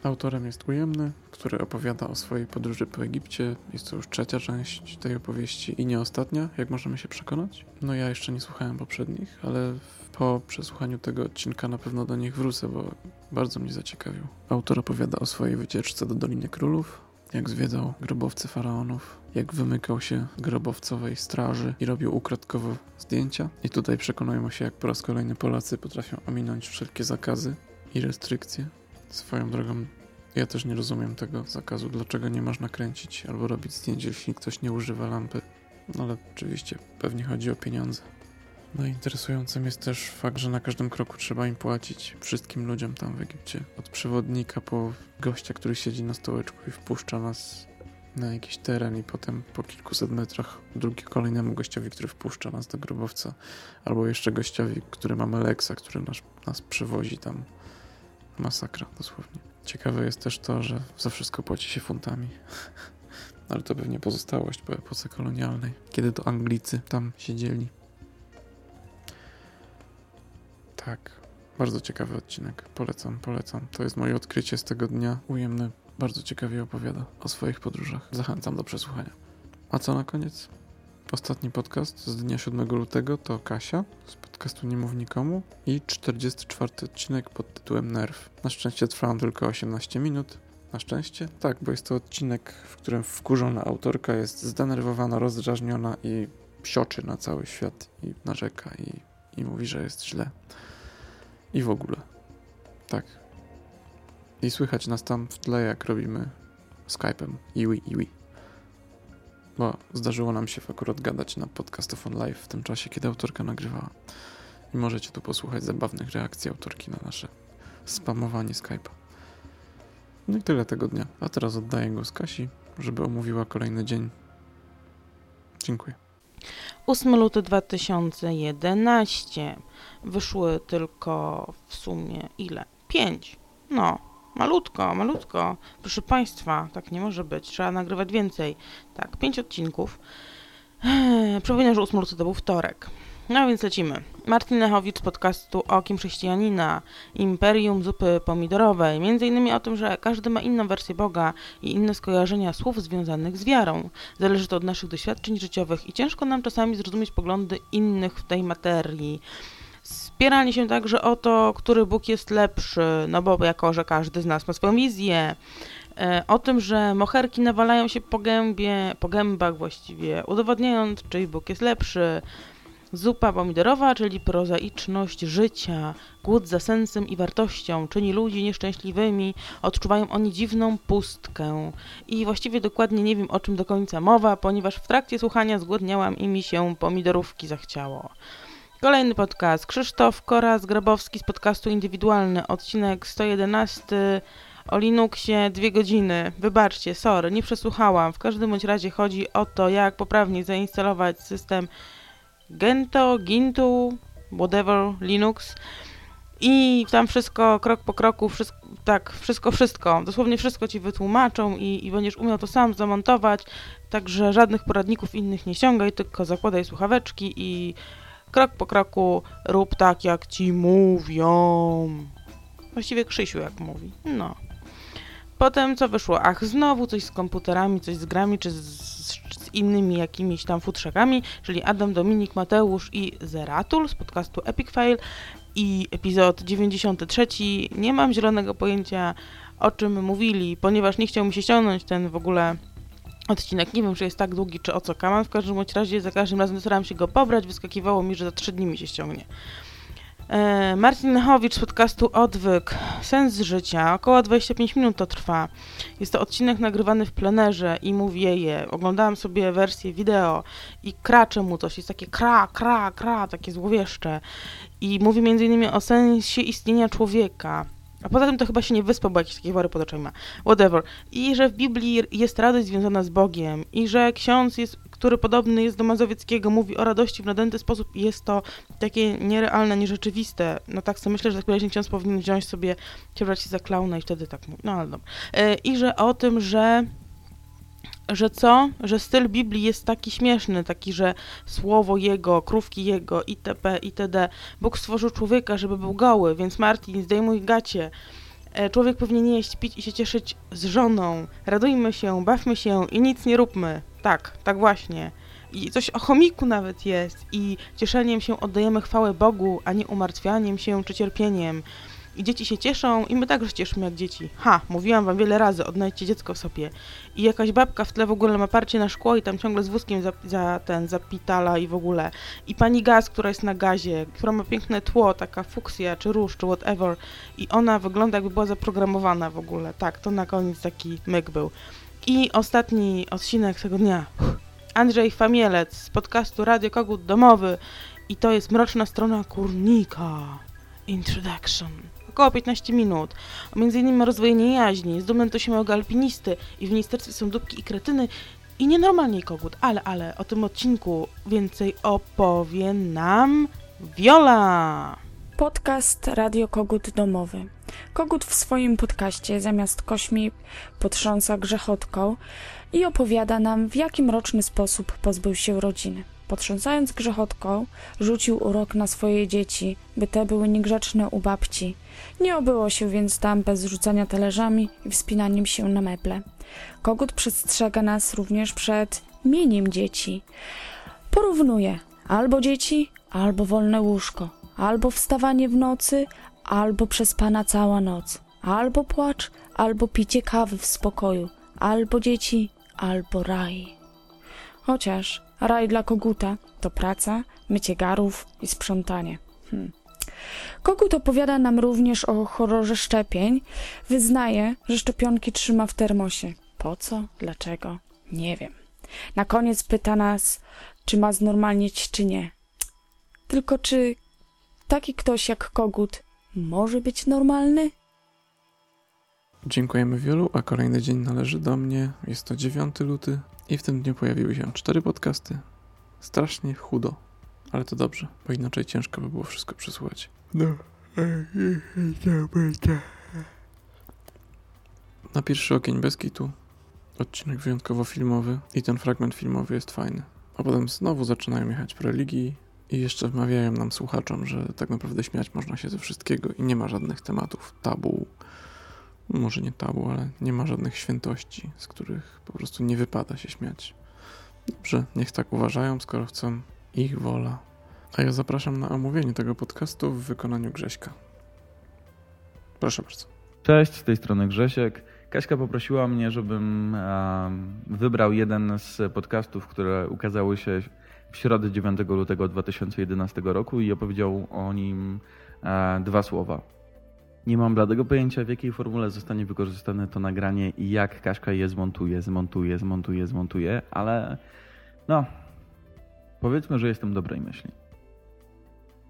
Autorem jest Ujemny, który opowiada o swojej podróży po Egipcie. Jest to już trzecia część tej opowieści i nie ostatnia, jak możemy się przekonać. No ja jeszcze nie słuchałem poprzednich, ale po przesłuchaniu tego odcinka na pewno do nich wrócę, bo bardzo mnie zaciekawił. Autor opowiada o swojej wycieczce do Doliny Królów, jak zwiedzał grobowce faraonów, jak wymykał się grobowcowej straży i robił ukradkowo zdjęcia. I tutaj przekonujemy się, jak po raz kolejny Polacy potrafią ominąć wszelkie zakazy i restrykcje. Swoją drogą, ja też nie rozumiem tego zakazu, dlaczego nie można kręcić albo robić zdjęć, jeśli ktoś nie używa lampy. No ale oczywiście, pewnie chodzi o pieniądze. No interesującym jest też fakt, że na każdym kroku trzeba im płacić wszystkim ludziom tam w Egipcie. Od przewodnika po gościa, który siedzi na stołeczku i wpuszcza nas na jakiś teren i potem po kilkuset metrach drugi kolejnemu gościowi, który wpuszcza nas do grobowca, albo jeszcze gościowi, który ma Meleksa, który nas, nas przewozi tam. Masakra, dosłownie. Ciekawe jest też to, że za wszystko płaci się funtami. Ale to pewnie pozostałość po epoce kolonialnej, kiedy to Anglicy tam siedzieli. Tak, bardzo ciekawy odcinek. Polecam, polecam. To jest moje odkrycie z tego dnia. Ujemny bardzo ciekawie opowiada o swoich podróżach. Zachęcam do przesłuchania. A co na koniec? Ostatni podcast z dnia 7 lutego to Kasia z podcastu Nie mów nikomu i 44 odcinek pod tytułem Nerw. Na szczęście trwa on tylko 18 minut. Na szczęście? Tak, bo jest to odcinek, w którym wkurzona autorka jest zdenerwowana, rozdrażniona i psioczy na cały świat i narzeka i, i mówi, że jest źle. I w ogóle. Tak. I słychać nas tam w tle, jak robimy Skype'em. Iwi, iwi. Bo zdarzyło nam się akurat gadać na podcastów on live w tym czasie, kiedy autorka nagrywała. I możecie tu posłuchać zabawnych reakcji autorki na nasze spamowanie Skype'a. No i tyle tego dnia. A teraz oddaję go z Kasi, żeby omówiła kolejny dzień. Dziękuję. 8 luty 2011. Wyszły tylko w sumie ile? 5. No, malutko, malutko. Proszę Państwa, tak nie może być. Trzeba nagrywać więcej. Tak, 5 odcinków. Przypominam, że 8 luty to był wtorek. No więc lecimy. Martin Lechowicz z podcastu Okiem Chrześcijanina, Imperium Zupy Pomidorowej. Między innymi o tym, że każdy ma inną wersję Boga i inne skojarzenia słów związanych z wiarą. Zależy to od naszych doświadczeń życiowych i ciężko nam czasami zrozumieć poglądy innych w tej materii. Spieranie się także o to, który Bóg jest lepszy, no bo jako, że każdy z nas ma swoją wizję. E, o tym, że moherki nawalają się po gębie, po gębach właściwie, udowodniając, czyj Bóg jest lepszy. Zupa pomidorowa, czyli prozaiczność życia, głód za sensem i wartością, czyni ludzi nieszczęśliwymi, odczuwają oni dziwną pustkę. I właściwie dokładnie nie wiem o czym do końca mowa, ponieważ w trakcie słuchania zgłodniałam i mi się pomidorówki zachciało. Kolejny podcast. Krzysztof Koraz Grabowski z podcastu Indywidualny, odcinek 111 o Linuxie dwie godziny. Wybaczcie, sorry, nie przesłuchałam. W każdym bądź razie chodzi o to, jak poprawnie zainstalować system Gento, Gintu, whatever, Linux. I tam wszystko, krok po kroku, wszystko, tak, wszystko, wszystko, dosłownie wszystko ci wytłumaczą i, i będziesz umiał to sam zamontować, także żadnych poradników innych nie ściągaj, tylko zakładaj słuchaweczki i krok po kroku rób tak, jak ci mówią. Właściwie Krzysiu jak mówi, no. Potem co wyszło? Ach, znowu coś z komputerami, coś z grami, czy z, z, innymi jakimiś tam futrzakami, czyli Adam, Dominik, Mateusz i Zeratul z podcastu Epic Fail i epizod 93. Nie mam zielonego pojęcia o czym mówili, ponieważ nie chciał mi się ściągnąć ten w ogóle odcinek. Nie wiem, czy jest tak długi, czy o co kaman. W każdym razie za każdym razem starałam się go pobrać. Wyskakiwało mi, że za 3 dni mi się ściągnie. E, Marcin Lechowicz z podcastu Odwyk. Sens życia. Około 25 minut to trwa. Jest to odcinek nagrywany w plenerze i mu wieje. Oglądałam sobie wersję wideo i kracze mu coś. Jest takie kra, kra, kra, takie złowieszcze. I mówi innymi o sensie istnienia człowieka. A poza tym to chyba się nie wyspał, bo jakieś takie wory pod oczami ma. Whatever. I że w Biblii jest radość związana z Bogiem. I że ksiądz jest który podobny jest do Mazowieckiego, mówi o radości w nadęty sposób i jest to takie nierealne, nierzeczywiste. No tak sobie myślę, że taki ksiądz powinien wziąć sobie, przebrać się za klauna i wtedy tak mówi. No ale dobra. E, I że o tym, że że co? Że styl Biblii jest taki śmieszny, taki, że słowo jego, krówki jego, itp., itd. Bóg stworzył człowieka, żeby był goły, więc Martin, zdejmuj gacie. E, człowiek powinien jeść, pić i się cieszyć z żoną. Radujmy się, bawmy się i nic nie róbmy. Tak, tak właśnie. I coś o chomiku nawet jest. I cieszeniem się oddajemy chwałę Bogu, a nie umartwianiem się czy cierpieniem. I dzieci się cieszą i my także cieszymy jak dzieci. Ha, mówiłam wam wiele razy, odnajdźcie dziecko w sobie. I jakaś babka w tle w ogóle ma parcie na szkło i tam ciągle z wózkiem za, za ten, zapitala i w ogóle. I pani gaz, która jest na gazie, która ma piękne tło, taka fuksja, czy róż, czy whatever. I ona wygląda jakby była zaprogramowana w ogóle. Tak, to na koniec taki myk był. I ostatni odcinek tego dnia. Andrzej Famielec z podcastu Radio Kogut Domowy. I to jest Mroczna Strona Kurnika. Introduction. Około 15 minut. Innymi rozwojenie jaźni, zdumnym to się małego alpinisty i w ministerstwie są dupki i kretyny i nienormalnie kogut. Ale, ale o tym odcinku więcej opowie nam Viola. Podcast Radio Kogut Domowy. Kogut w swoim podcaście zamiast kośmi potrząsa grzechotką i opowiada nam, w jaki mroczny sposób pozbył się rodziny. Potrząsając grzechotką, rzucił urok na swoje dzieci, by te były niegrzeczne u babci. Nie obyło się więc tam bez rzucania talerzami i wspinaniem się na meble. Kogut przestrzega nas również przed mieniem dzieci. Porównuje albo dzieci, albo wolne łóżko, albo wstawanie w nocy, albo przespana cała noc, albo płacz, albo picie kawy w spokoju, albo dzieci, albo raj. Chociaż raj dla koguta to praca, mycie garów i sprzątanie. Hmm. Kogut opowiada nam również o horrorze szczepień. Wyznaje, że szczepionki trzyma w termosie. Po co? Dlaczego? Nie wiem. Na koniec pyta nas, czy ma znormalnieć, czy nie. Tylko czy taki ktoś jak kogut może być normalny? Dziękujemy wielu, a kolejny dzień należy do mnie. Jest to 9 luty i w tym dniu pojawiły się cztery podcasty. Strasznie chudo, ale to dobrze, bo inaczej ciężko by było wszystko przesłuchać. No, na pierwszy ogień bez kitu. Odcinek wyjątkowo filmowy i ten fragment filmowy jest fajny. A potem znowu zaczynają jechać w religii I jeszcze wmawiają nam słuchaczom, że tak naprawdę śmiać można się ze wszystkiego i nie ma żadnych tematów tabu. Może nie tabu, ale nie ma żadnych świętości, z których po prostu nie wypada się śmiać. Dobrze, niech tak uważają, skoro chcą ich wola. A ja zapraszam na omówienie tego podcastu w wykonaniu Grześka. Proszę bardzo. Cześć, z tej strony Grzesiek. Kaśka poprosiła mnie, żebym wybrał jeden z podcastów, które ukazały się w środę 9 lutego 2011 roku i opowiedział o nim e, dwa słowa. Nie mam bladego pojęcia, w jakiej formule zostanie wykorzystane to nagranie i jak Kaśka je zmontuje, zmontuje, zmontuje, zmontuje, ale no, powiedzmy, że jestem dobrej myśli.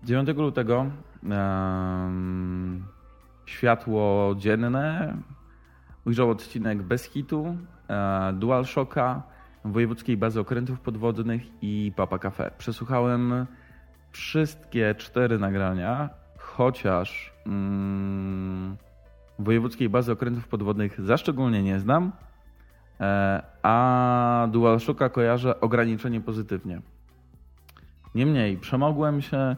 9 lutego um, światło dzienne ujrzał odcinek bez hitu, e, DualShocka, Wojewódzkiej Bazy Okrętów Podwodnych i Papa Cafe. Przesłuchałem wszystkie cztery nagrania, chociaż mm, Wojewódzkiej Bazy Okrętów Podwodnych za szczególnie nie znam, e, a DualShocka kojarzę ograniczenie pozytywnie. Niemniej, przemogłem się,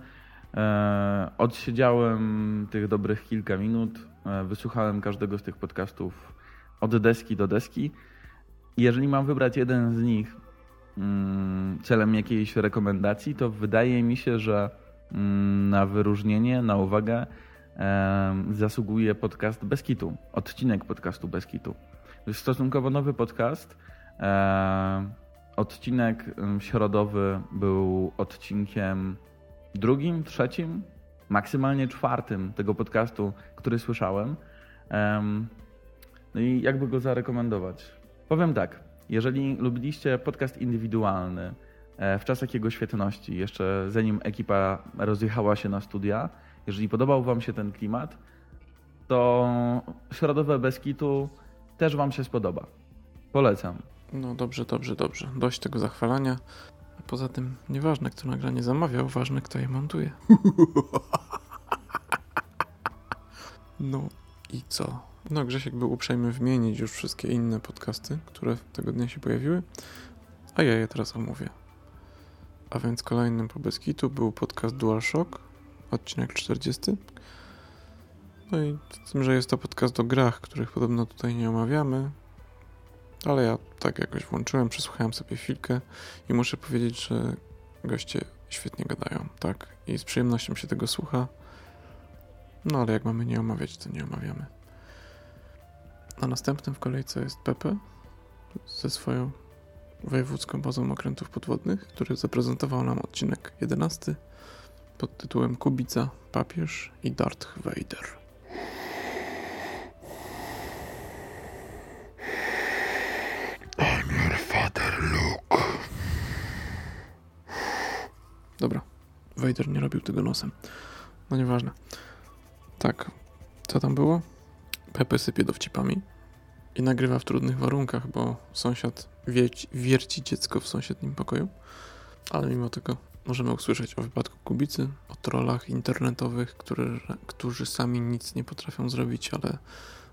e, odsiedziałem tych dobrych kilka minut, e, wysłuchałem każdego z tych podcastów od deski do deski jeżeli mam wybrać jeden z nich mm, celem jakiejś rekomendacji, to wydaje mi się, że na wyróżnienie, na uwagę zasługuje podcast Beskitu, odcinek podcastu Beskitu. To jest stosunkowo nowy podcast. Odcinek środowy był odcinkiem drugim, trzecim, maksymalnie czwartym tego podcastu, który słyszałem. No i jakby go zarekomendować? Powiem tak, jeżeli lubiliście podcast indywidualny w czasach jego świetności, jeszcze zanim ekipa rozjechała się na studia, jeżeli podobał Wam się ten klimat, to Środowe Beskitu też Wam się spodoba. Polecam. No dobrze, dobrze, dobrze. Dość tego zachwalania. A poza tym nieważne, kto nagranie zamawiał, ważne, kto je montuje. No i co? No, Grzesiek był uprzejmy wymienić już wszystkie inne podcasty, które tego dnia się pojawiły, a ja je teraz omówię. A więc kolejnym po Beskitu był podcast DualShock, odcinek 40. No i z tym, że jest to podcast o grach, których podobno tutaj nie omawiamy, ale ja tak jakoś włączyłem, przesłuchałem sobie chwilkę i muszę powiedzieć, że goście świetnie gadają, tak? I z przyjemnością się tego słucha. No ale jak mamy nie omawiać, to nie omawiamy. A następnym w kolejce jest Pepe ze swoją wojewódzką bazą okrętów podwodnych, który zaprezentował nam odcinek 11 pod tytułem Kubica, Papież i Darth Vader. I'm your father, Luke. Dobra, Vader nie robił tego nosem. No nieważne. Tak, co tam było? Pepe sypie dowcipami i nagrywa w trudnych warunkach, bo sąsiad wierci, wierci dziecko w sąsiednim pokoju. Ale mimo tego możemy usłyszeć o wypadku Kubicy, o trollach internetowych, które, którzy sami nic nie potrafią zrobić, ale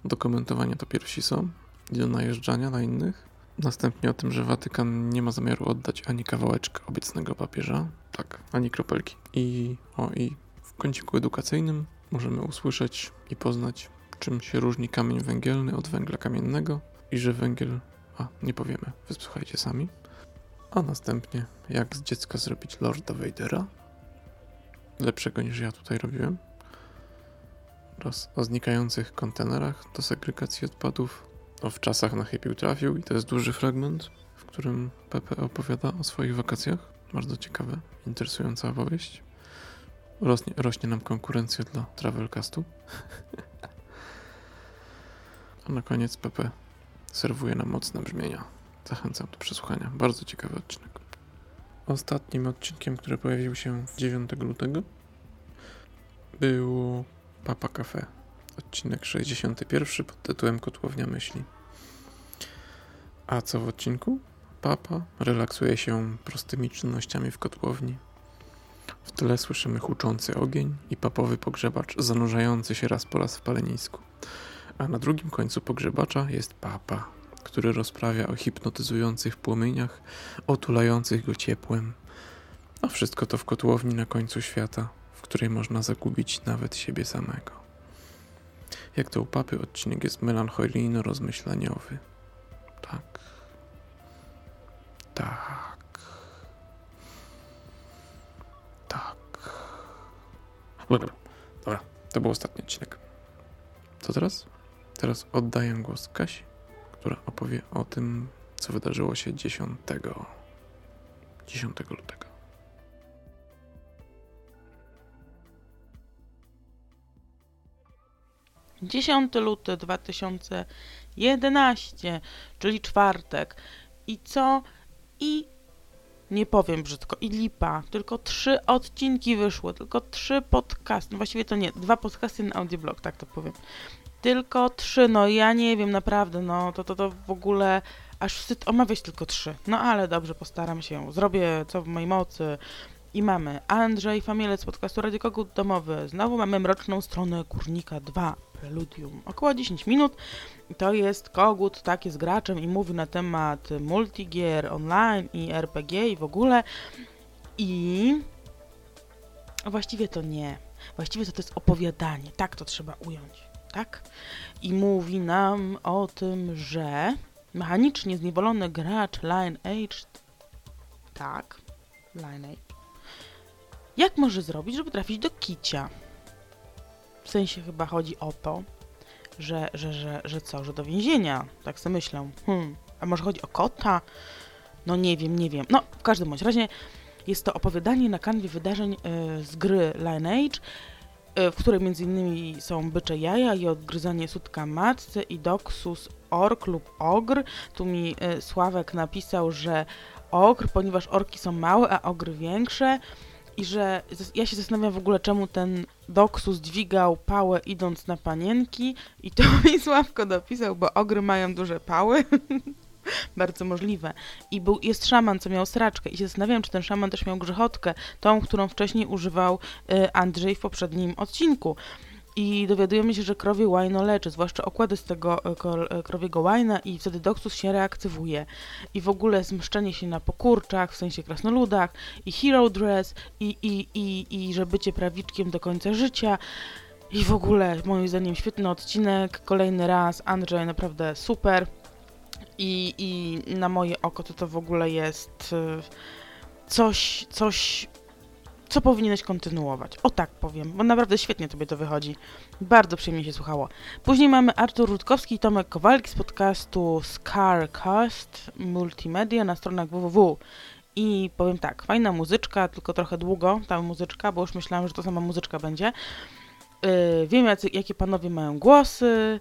do komentowania to pierwsi są i do najeżdżania na innych. Następnie o tym, że Watykan nie ma zamiaru oddać ani kawałeczka obiecnego papieża, tak, ani kropelki. I o i w kąciku edukacyjnym możemy usłyszeć i poznać czym się różni kamień węgielny od węgla kamiennego i że węgiel, a nie powiemy, wysłuchajcie sami. A następnie jak z dziecka zrobić Lorda Vadera, lepszego niż ja tutaj robiłem, oraz o znikających kontenerach do segregacji odpadów, o w czasach na chybił trafił i to jest duży fragment, w którym Pepe opowiada o swoich wakacjach. Bardzo ciekawe, interesująca opowieść. Rośnie, rośnie nam konkurencja dla Travelcastu. Na koniec Pepe serwuje nam mocne brzmienia. Zachęcam do przesłuchania. Bardzo ciekawy odcinek. Ostatnim odcinkiem, który pojawił się 9 lutego był Papa Cafe. Odcinek 61 pod tytułem Kotłownia Myśli. A co w odcinku? Papa relaksuje się prostymi czynnościami w kotłowni. W tle słyszymy huczący ogień i papowy pogrzebacz zanurzający się raz po raz w palenisku a na drugim końcu pogrzebacza jest papa, który rozprawia o hipnotyzujących płomieniach, otulających go ciepłem. A wszystko to w kotłowni na końcu świata, w której można zagubić nawet siebie samego. Jak to u papy odcinek jest melancholijno-rozmyślaniowy. Tak. Tak. Tak. Dobra, to był ostatni odcinek. Co teraz? Teraz oddaję głos Kasi, która opowie o tym, co wydarzyło się 10, 10 lutego. 10 luty 2011, czyli czwartek. I co? I nie powiem brzydko, i lipa. Tylko trzy odcinki wyszły, tylko trzy podcasty. No właściwie to nie, dwa podcasty na audioblog, tak to powiem. Tylko trzy, no ja nie wiem, naprawdę, no to to, to w ogóle aż wstyd omawiać tylko trzy. No ale dobrze, postaram się, zrobię co w mojej mocy. I mamy Andrzej Famielec z podcastu Radio Kogut Domowy. Znowu mamy Mroczną Stronę Kurnika 2 Preludium. Około 10 minut. To jest Kogut, tak jest graczem i mówi na temat multigier online i RPG i w ogóle. I właściwie to nie. Właściwie to, to jest opowiadanie. Tak to trzeba ująć. Tak? I mówi nam o tym, że mechanicznie zniewolony gracz Lineage tak, Lineage jak może zrobić, żeby trafić do kicia? W sensie chyba chodzi o to, że, że, że, że co, że do więzienia, tak sobie myślę. Hmm. A może chodzi o kota? No nie wiem, nie wiem. No, w każdym bądź razie jest to opowiadanie na kanwie wydarzeń y, z gry Lineage, w której innymi są bycze jaja i odgryzanie sutka matce i Doxus ork lub ogr. Tu mi y, Sławek napisał, że ogr, ponieważ orki są małe, a ogry większe i że ja się zastanawiam w ogóle, czemu ten Doksus dźwigał pałę idąc na panienki i to mi Sławko dopisał, bo ogry mają duże pały. Bardzo możliwe. I był, jest szaman, co miał sraczkę i się zastanawiam, czy ten szaman też miał grzechotkę, tą, którą wcześniej używał y, Andrzej w poprzednim odcinku i dowiadujemy się, że krowie łajno leczy, zwłaszcza okłady z tego e, e, krowiego łajna i wtedy Doksus się reaktywuje. I w ogóle zmszczenie się na pokurczach, w sensie krasnoludach, i hero dress, i, i, i, i że bycie prawiczkiem do końca życia. I w ogóle, moim zdaniem, świetny odcinek. Kolejny raz, Andrzej naprawdę super. I, i na moje oko to to w ogóle jest e, coś, coś co powinieneś kontynuować. O tak powiem, bo naprawdę świetnie tobie to wychodzi. Bardzo przyjemnie się słuchało. Później mamy Artur Rutkowski i Tomek Kowalski z podcastu Scarcast Multimedia na stronach www. I powiem tak, fajna muzyczka, tylko trochę długo ta muzyczka, bo już myślałam, że to sama muzyczka będzie. Yy, wiem, jacy, jakie panowie mają głosy,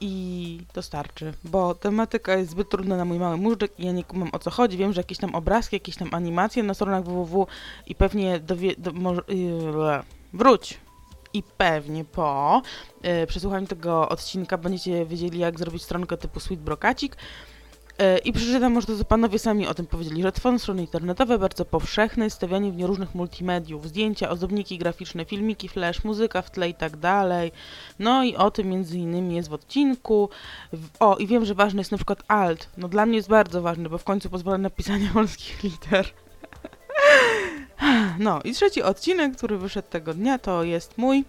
i to starczy, bo tematyka jest zbyt trudna na mój mały móżdżek i ja nie kumam o co chodzi. Wiem, że jakieś tam obrazki, jakieś tam animacje na stronach www i pewnie dowie, do, może, yy, wróć. I pewnie po yy, przesłuchaniu tego odcinka będziecie wiedzieli, jak zrobić stronkę typu Sweet Brokacik. I przeczytam może to, co panowie sami o tym powiedzieli, że tworzą strony internetowe bardzo powszechne, stawianie w nie różnych multimediów, zdjęcia, ozdobniki graficzne, filmiki, flash, muzyka w tle i tak dalej. No i o tym między innymi jest w odcinku. O, i wiem, że ważny jest na przykład alt. No dla mnie jest bardzo ważny, bo w końcu pozwala na pisanie polskich liter. No i trzeci odcinek, który wyszedł tego dnia, to jest mój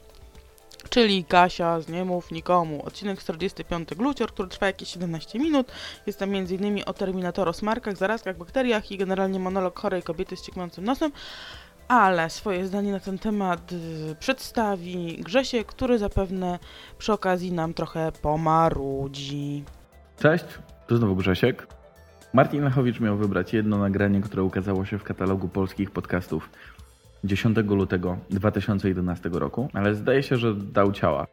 czyli Kasia z Nie mów nikomu. Odcinek 45 Glucior, który trwa jakieś 17 minut. Jest tam m.in. o Terminator, o smarkach, zarazkach, bakteriach i generalnie monolog chorej kobiety z cieknącym nosem. Ale swoje zdanie na ten temat y, przedstawi Grzesie, który zapewne przy okazji nam trochę pomarudzi. Cześć, to znowu Grzesiek. Martin Lechowicz miał wybrać jedno nagranie, które ukazało się w katalogu polskich podcastów 10 lutego 2011 roku, ale zdaje się, że dał ciała.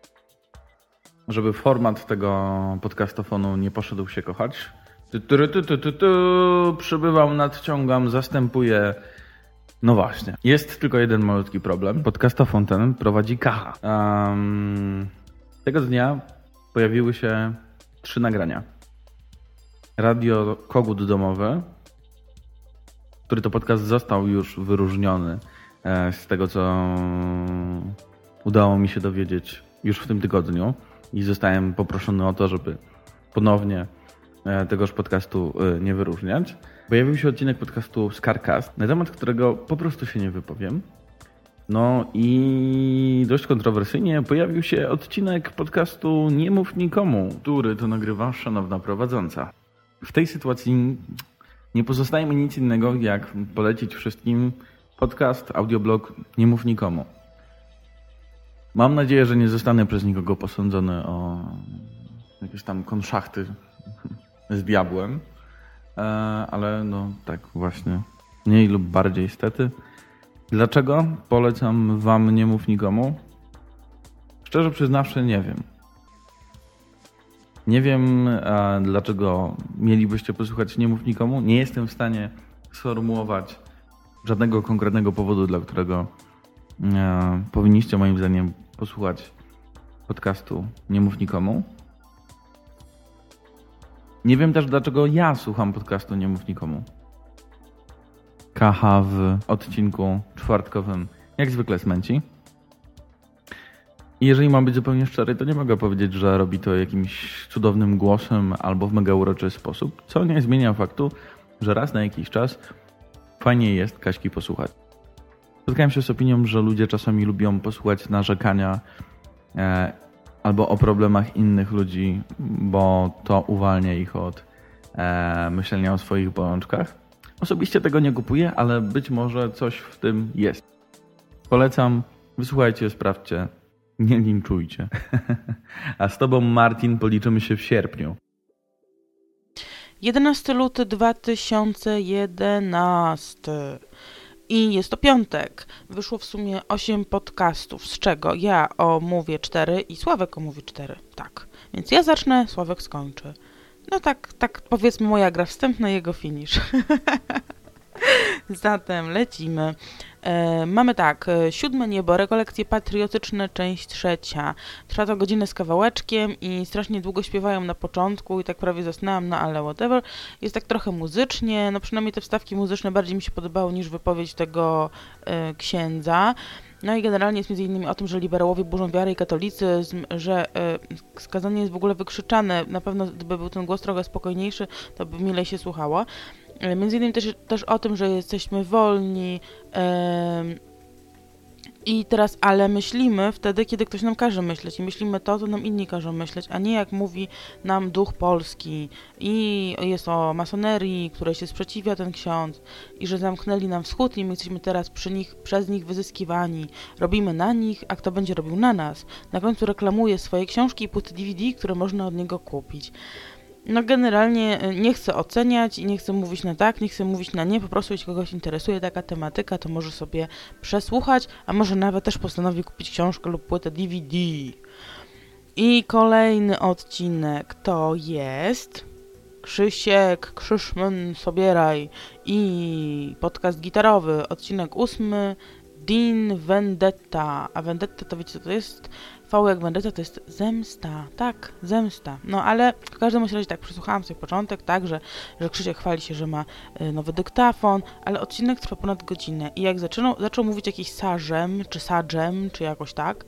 Żeby format tego podcastofonu nie poszedł się kochać, tu, tu, tu, tu, tu, przybywam, nadciągam, zastępuję. No właśnie. Jest tylko jeden malutki problem. Podcastofon ten prowadzi Kacha. Um, tego dnia pojawiły się trzy nagrania. Radio Kogut Domowy, który to podcast został już wyróżniony z tego, co udało mi się dowiedzieć już w tym tygodniu i zostałem poproszony o to, żeby ponownie e, tegoż podcastu e, nie wyróżniać. pojawił się odcinek podcastu Scarcast, na temat którego po prostu się nie wypowiem. No i dość kontrowersyjnie pojawił się odcinek podcastu Nie mów nikomu, który to nagrywa szanowna prowadząca. W tej sytuacji nie pozostaje mi nic innego, jak polecić wszystkim podcast, audioblog Nie mów nikomu. Mam nadzieję, że nie zostanę przez nikogo posądzony o jakieś tam konszachty z diabłem, e, ale no tak właśnie, mniej lub bardziej stety. Dlaczego polecam wam Nie mów nikomu? Szczerze przyznawszy nie wiem. Nie wiem, dlaczego mielibyście posłuchać Nie mów nikomu. Nie jestem w stanie sformułować żadnego konkretnego powodu, dla którego a, powinniście moim zdaniem posłuchać podcastu Nie mów nikomu. Nie wiem też, dlaczego ja słucham podcastu Nie mów nikomu. Kacha w odcinku czwartkowym, jak zwykle smęci. I jeżeli mam być zupełnie szczery, to nie mogę powiedzieć, że robi to jakimś cudownym głosem albo w mega uroczy sposób, co nie zmienia faktu, że raz na jakiś czas fajnie jest Kaśki posłuchać. Spotkałem się z opinią, że ludzie czasami lubią posłuchać narzekania e, albo o problemach innych ludzi, bo to uwalnia ich od e, myślenia o swoich bolączkach. Osobiście tego nie kupuję, ale być może coś w tym jest. Polecam, wysłuchajcie, sprawdźcie, nie linczujcie. A z tobą, Martin, policzymy się w sierpniu. 11 luty 2011 i jest to piątek. Wyszło w sumie 8 podcastów, z czego ja omówię 4 i Sławek omówi 4. Tak. Więc ja zacznę, Sławek skończy. No tak, tak powiedzmy moja gra wstępna, jego finish. Zatem lecimy. E, mamy tak, e, siódme niebo, rekolekcje patriotyczne, część trzecia. Trwa to godzinę z kawałeczkiem i strasznie długo śpiewają na początku i tak prawie zasnęłam, no ale whatever. Jest tak trochę muzycznie, no przynajmniej te wstawki muzyczne bardziej mi się podobały niż wypowiedź tego e, księdza. No i generalnie jest między innymi o tym, że liberałowie burzą wiarę i katolicyzm, że e, skazanie jest w ogóle wykrzyczane. Na pewno gdyby był ten głos trochę spokojniejszy, to by milej się słuchało. Między innymi też, też o tym, że jesteśmy wolni. I teraz, ale myślimy wtedy, kiedy ktoś nam każe myśleć i myślimy to, co nam inni każą myśleć, a nie jak mówi nam duch polski i jest o masonerii, której się sprzeciwia ten ksiądz i że zamknęli nam wschód i my jesteśmy teraz przy nich, przez nich wyzyskiwani. Robimy na nich, a kto będzie robił na nas? Na końcu reklamuje swoje książki i płyty DVD, które można od niego kupić. No generalnie e, nie chcę oceniać i nie chcę mówić na tak, nie chcę mówić na nie, po prostu jeśli kogoś interesuje taka tematyka, to może sobie przesłuchać, a może nawet też postanowi kupić książkę lub płytę DVD. I kolejny odcinek to jest Krzysiek, Krzyszman, Sobieraj i podcast gitarowy, odcinek ósmy, Dean Vendetta. A Vendetta to wiecie co to jest? V jak Vendetta to jest zemsta, tak, zemsta. No ale w każdym razie tak, przesłuchałam sobie początek, tak, że, że Krzysiek chwali się, że ma y, nowy dyktafon, ale odcinek trwa ponad godzinę i jak zaczynał, zaczął mówić jakiś sarzem, czy sadżem, czy jakoś tak,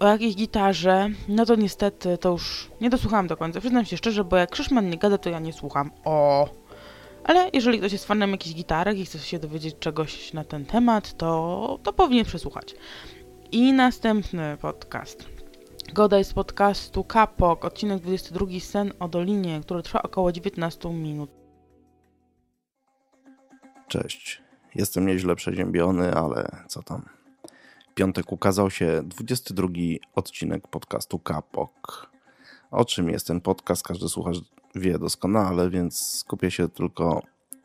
o jakiejś gitarze, no to niestety to już nie dosłuchałam do końca, przyznam się szczerze, bo jak Krzyszman nie gada, to ja nie słucham. O! Ale jeżeli ktoś jest fanem jakichś gitarek i chce się dowiedzieć czegoś na ten temat, to, to powinien przesłuchać. I następny podcast. Godaj z podcastu Kapok, odcinek 22 Sen o Dolinie, który trwa około 19 minut. Cześć. Jestem nieźle przeziębiony, ale co tam. Piątek ukazał się 22 odcinek podcastu Kapok. O czym jest ten podcast, każdy słuchacz wie doskonale, więc skupię się tylko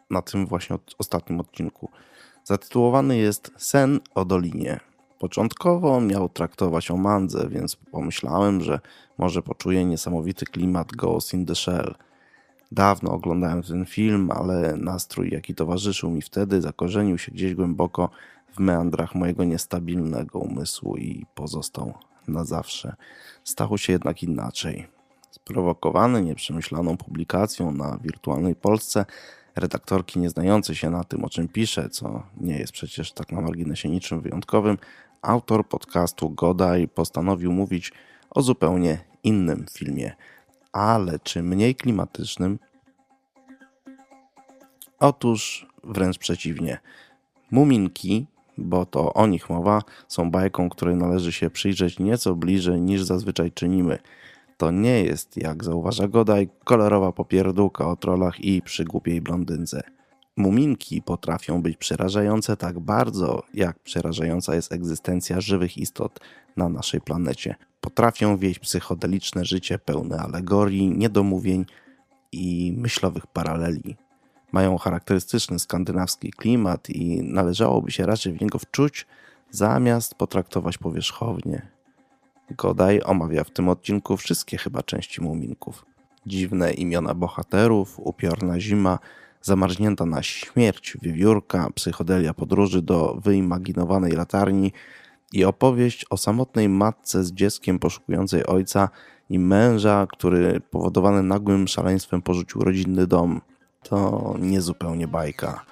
na tym właśnie ostatnim odcinku. Zatytułowany jest Sen o Dolinie. Początkowo miał traktować o mandze, więc pomyślałem, że może poczuję niesamowity klimat Ghost in the Shell. Dawno oglądałem ten film, ale nastrój, jaki towarzyszył mi wtedy, zakorzenił się gdzieś głęboko w meandrach mojego niestabilnego umysłu i pozostał na zawsze. Stało się jednak inaczej. Sprowokowany nieprzemyślaną publikacją na wirtualnej Polsce, redaktorki nieznającej się na tym, o czym pisze, co nie jest przecież tak na marginesie niczym wyjątkowym, autor podcastu Godaj postanowił mówić o zupełnie innym filmie, ale czy mniej klimatycznym? Otóż wręcz przeciwnie. Muminki, bo to o nich mowa, są bajką, której należy się przyjrzeć nieco bliżej niż zazwyczaj czynimy. To nie jest, jak zauważa Godaj, kolorowa popierdółka o trolach i przygłupiej blondynce. Muminki potrafią być przerażające tak bardzo, jak przerażająca jest egzystencja żywych istot na naszej planecie. Potrafią wieść psychodeliczne życie pełne alegorii, niedomówień i myślowych paraleli. Mają charakterystyczny skandynawski klimat i należałoby się raczej w niego wczuć, zamiast potraktować powierzchownie. Godaj omawia w tym odcinku wszystkie chyba części muminków. Dziwne imiona bohaterów, upiorna zima, zamarznięta na śmierć wiewiórka, psychodelia podróży do wyimaginowanej latarni i opowieść o samotnej matce z dzieckiem poszukującej ojca i męża, który powodowany nagłym szaleństwem porzucił rodzinny dom. To niezupełnie bajka.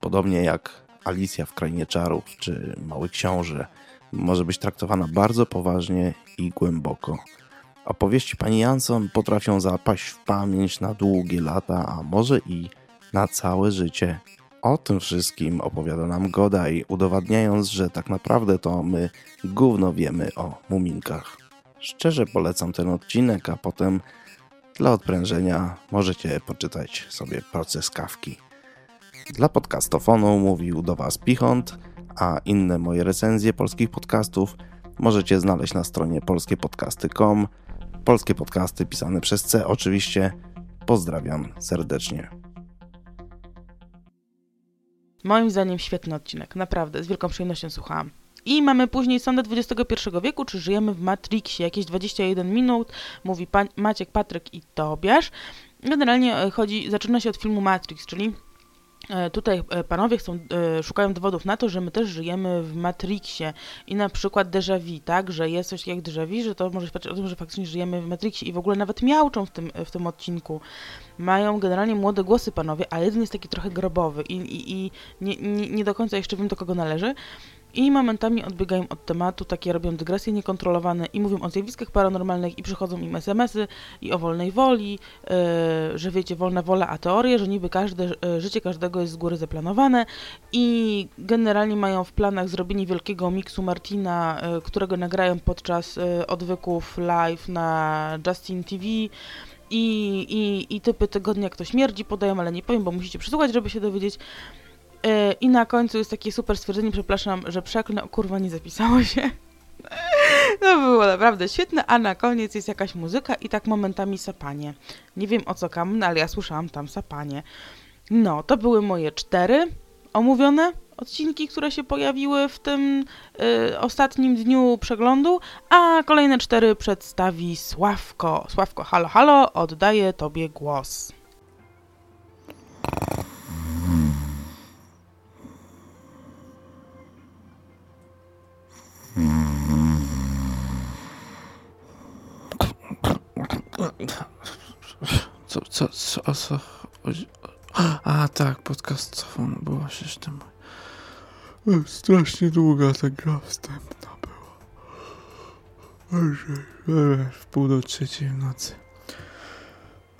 Podobnie jak Alicja w Krainie Czarów czy Mały Książę, może być traktowana bardzo poważnie i głęboko. Opowieści pani Jansson potrafią zapaść w pamięć na długie lata, a może i na całe życie. O tym wszystkim opowiada nam Godaj, udowadniając, że tak naprawdę to my gówno wiemy o muminkach. Szczerze polecam ten odcinek, a potem dla odprężenia możecie poczytać sobie proces kawki. Dla podcastofonu mówił do Was Pichont, a inne moje recenzje polskich podcastów możecie znaleźć na stronie polskiepodcasty.com. Polskie podcasty pisane przez C oczywiście. Pozdrawiam serdecznie. Moim zdaniem świetny odcinek, naprawdę, z wielką przyjemnością słuchałam. I mamy później sondę XXI wieku, czy żyjemy w Matrixie, jakieś 21 minut, mówi Maciek, Patryk i Tobiasz. Generalnie e, chodzi, zaczyna się od filmu Matrix, czyli Tutaj e, panowie chcą, szukają dowodów na to, że my też żyjemy w Matrixie. I na przykład déjà vu, tak, że jest coś jak déjà vu, że to może świadczyć o tym, że faktycznie żyjemy w Matrixie i w ogóle nawet miałczą w tym, w tym odcinku. Mają generalnie młode głosy panowie, a jeden jest taki trochę grobowy i, i, i nie, nie, nie do końca jeszcze wiem do kogo należy i momentami odbiegają od tematu, takie robią dygresje niekontrolowane i mówią o zjawiskach paranormalnych i przychodzą im SMS-y i o wolnej woli, yy, że wiecie, wolna wola, a teorie, że niby każde yy, życie każdego jest z góry zaplanowane i generalnie mają w planach zrobienie wielkiego miksu Martina, yy, którego nagrają podczas odwyków live na Justin TV. I, i, I typy tygodnia, jak to śmierdzi, podają, ale nie powiem, bo musicie przesłuchać, żeby się dowiedzieć. Yy, I na końcu jest takie super stwierdzenie, przepraszam, że przeklnę, kurwa, nie zapisało się. To było naprawdę świetne, a na koniec jest jakaś muzyka i tak momentami sapanie. Nie wiem o co kam, no ale ja słyszałam tam sapanie. No, to były moje cztery omówione odcinki, które się pojawiły w tym y, ostatnim dniu przeglądu, a kolejne cztery przedstawi Sławko. Sławko, halo, halo, oddaję Tobie głos. Co, co, co, o co chodzi? A tak, podcastofon była się tym. Strasznie długa ta gra wstępna była. W pół do trzeciej w nocy.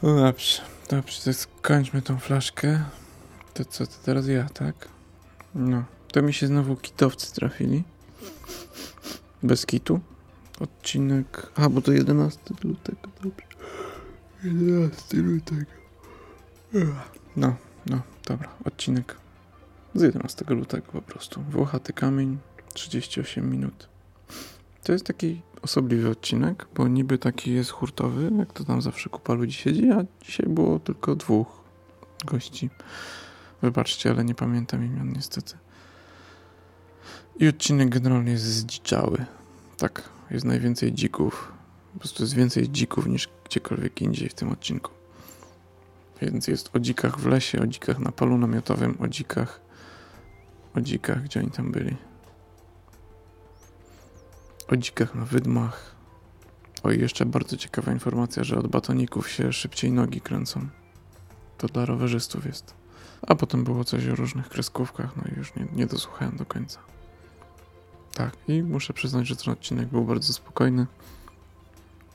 No dobrze, dobrze, to skończmy tą flaszkę. To co, to teraz ja, tak? No, to mi się znowu kitowcy trafili. Bez kitu. Odcinek. A, bo to 11 lutego, dobrze. 11 lutego. No, no, dobra. Odcinek z 11 lutego po prostu. Włochaty kamień, 38 minut. To jest taki osobliwy odcinek, bo niby taki jest hurtowy, jak to tam zawsze kupa ludzi siedzi, a dzisiaj było tylko dwóch gości. Wybaczcie, ale nie pamiętam imion niestety. I odcinek generalnie jest zdziczały. Tak, jest najwięcej dzików. Po prostu jest więcej dzików niż gdziekolwiek indziej w tym odcinku. Więc jest o dzikach w lesie, o dzikach na polu namiotowym, o dzikach, o dzikach, gdzie oni tam byli. O dzikach na wydmach. O i jeszcze bardzo ciekawa informacja, że od batoników się szybciej nogi kręcą. To dla rowerzystów jest. A potem było coś o różnych kreskówkach, no i już nie, nie dosłuchałem do końca. Tak, i muszę przyznać, że ten odcinek był bardzo spokojny.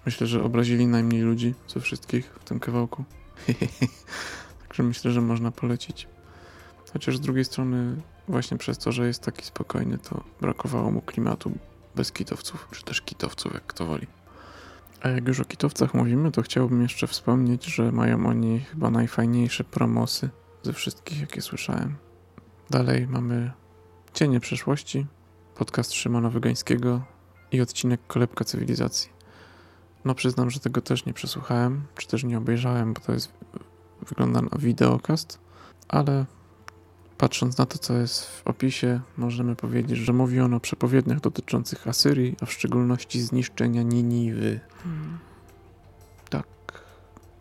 Myślę, że obrazili najmniej ludzi ze wszystkich w tym kawałku. Także myślę, że można polecić. Chociaż z drugiej strony, właśnie przez to, że jest taki spokojny, to brakowało mu klimatu bez kitowców, czy też kitowców, jak kto woli. A jak już o kitowcach mówimy, to chciałbym jeszcze wspomnieć, że mają oni chyba najfajniejsze promosy ze wszystkich, jakie słyszałem. Dalej mamy Cienie przeszłości, podcast Szymona Wygańskiego i odcinek Kolebka Cywilizacji. No przyznam, że tego też nie przesłuchałem, czy też nie obejrzałem, bo to jest wygląda na wideokast, ale patrząc na to, co jest w opisie, możemy powiedzieć, że mówi on o przepowiedniach dotyczących Asyrii, a w szczególności zniszczenia Niniwy. Hmm. Tak.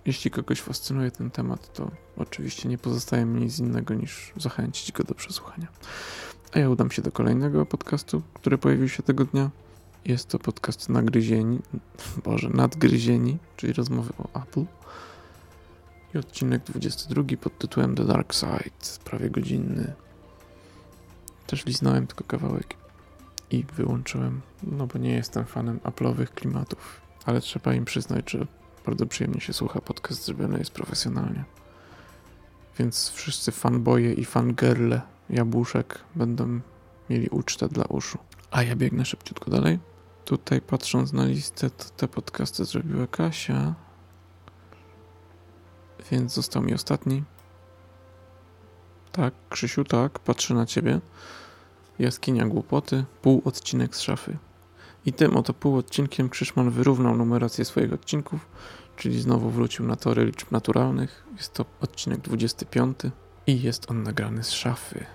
Jeśli kogoś fascynuje ten temat, to oczywiście nie pozostaje mi nic innego niż zachęcić go do przesłuchania. A ja udam się do kolejnego podcastu, który pojawił się tego dnia. Jest to podcast Nagryzieni, Boże, Nadgryzieni, czyli rozmowy o Apple. I odcinek 22 pod tytułem The Dark Side, prawie godzinny. Też liznąłem tylko kawałek i wyłączyłem, no bo nie jestem fanem Apple'owych klimatów, ale trzeba im przyznać, że bardzo przyjemnie się słucha, podcast zrobiony jest profesjonalnie. Więc wszyscy fanboje i fangirle jabłuszek będą mieli ucztę dla uszu. A ja biegnę szybciutko dalej. Tutaj patrząc na listę, to te podcasty zrobiła Kasia. Więc został mi ostatni. Tak, Krzysiu, tak, patrzę na ciebie. Jaskinia głupoty, pół odcinek z szafy. I tym oto pół odcinkiem Krzyszman wyrównał numerację swoich odcinków, czyli znowu wrócił na tory liczb naturalnych. Jest to odcinek 25 i jest on nagrany z szafy.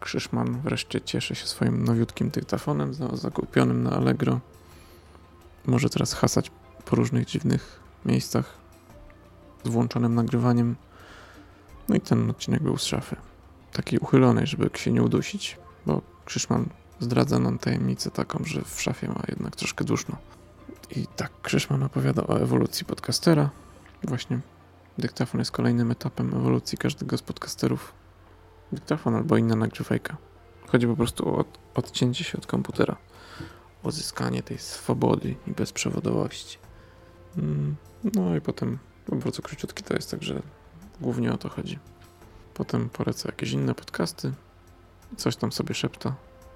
Krzyszman wreszcie cieszy się swoim nowiutkim dyktafonem zakupionym na Allegro. Może teraz hasać po różnych dziwnych miejscach z włączonym nagrywaniem. No i ten odcinek był z szafy. Takiej uchylonej, żeby się nie udusić, bo Krzyszman zdradza nam tajemnicę taką, że w szafie ma jednak troszkę duszno. I tak Krzyszman opowiada o ewolucji podcastera. Właśnie dyktafon jest kolejnym etapem ewolucji każdego z podcasterów. Dyktafon albo inna nagrywajka. Chodzi po prostu o od, odcięcie się od komputera. Uzyskanie tej swobody i bezprzewodowości. Mm, no i potem bardzo króciutki to jest, także głównie o to chodzi. Potem polecę jakieś inne podcasty. Coś tam sobie szepta.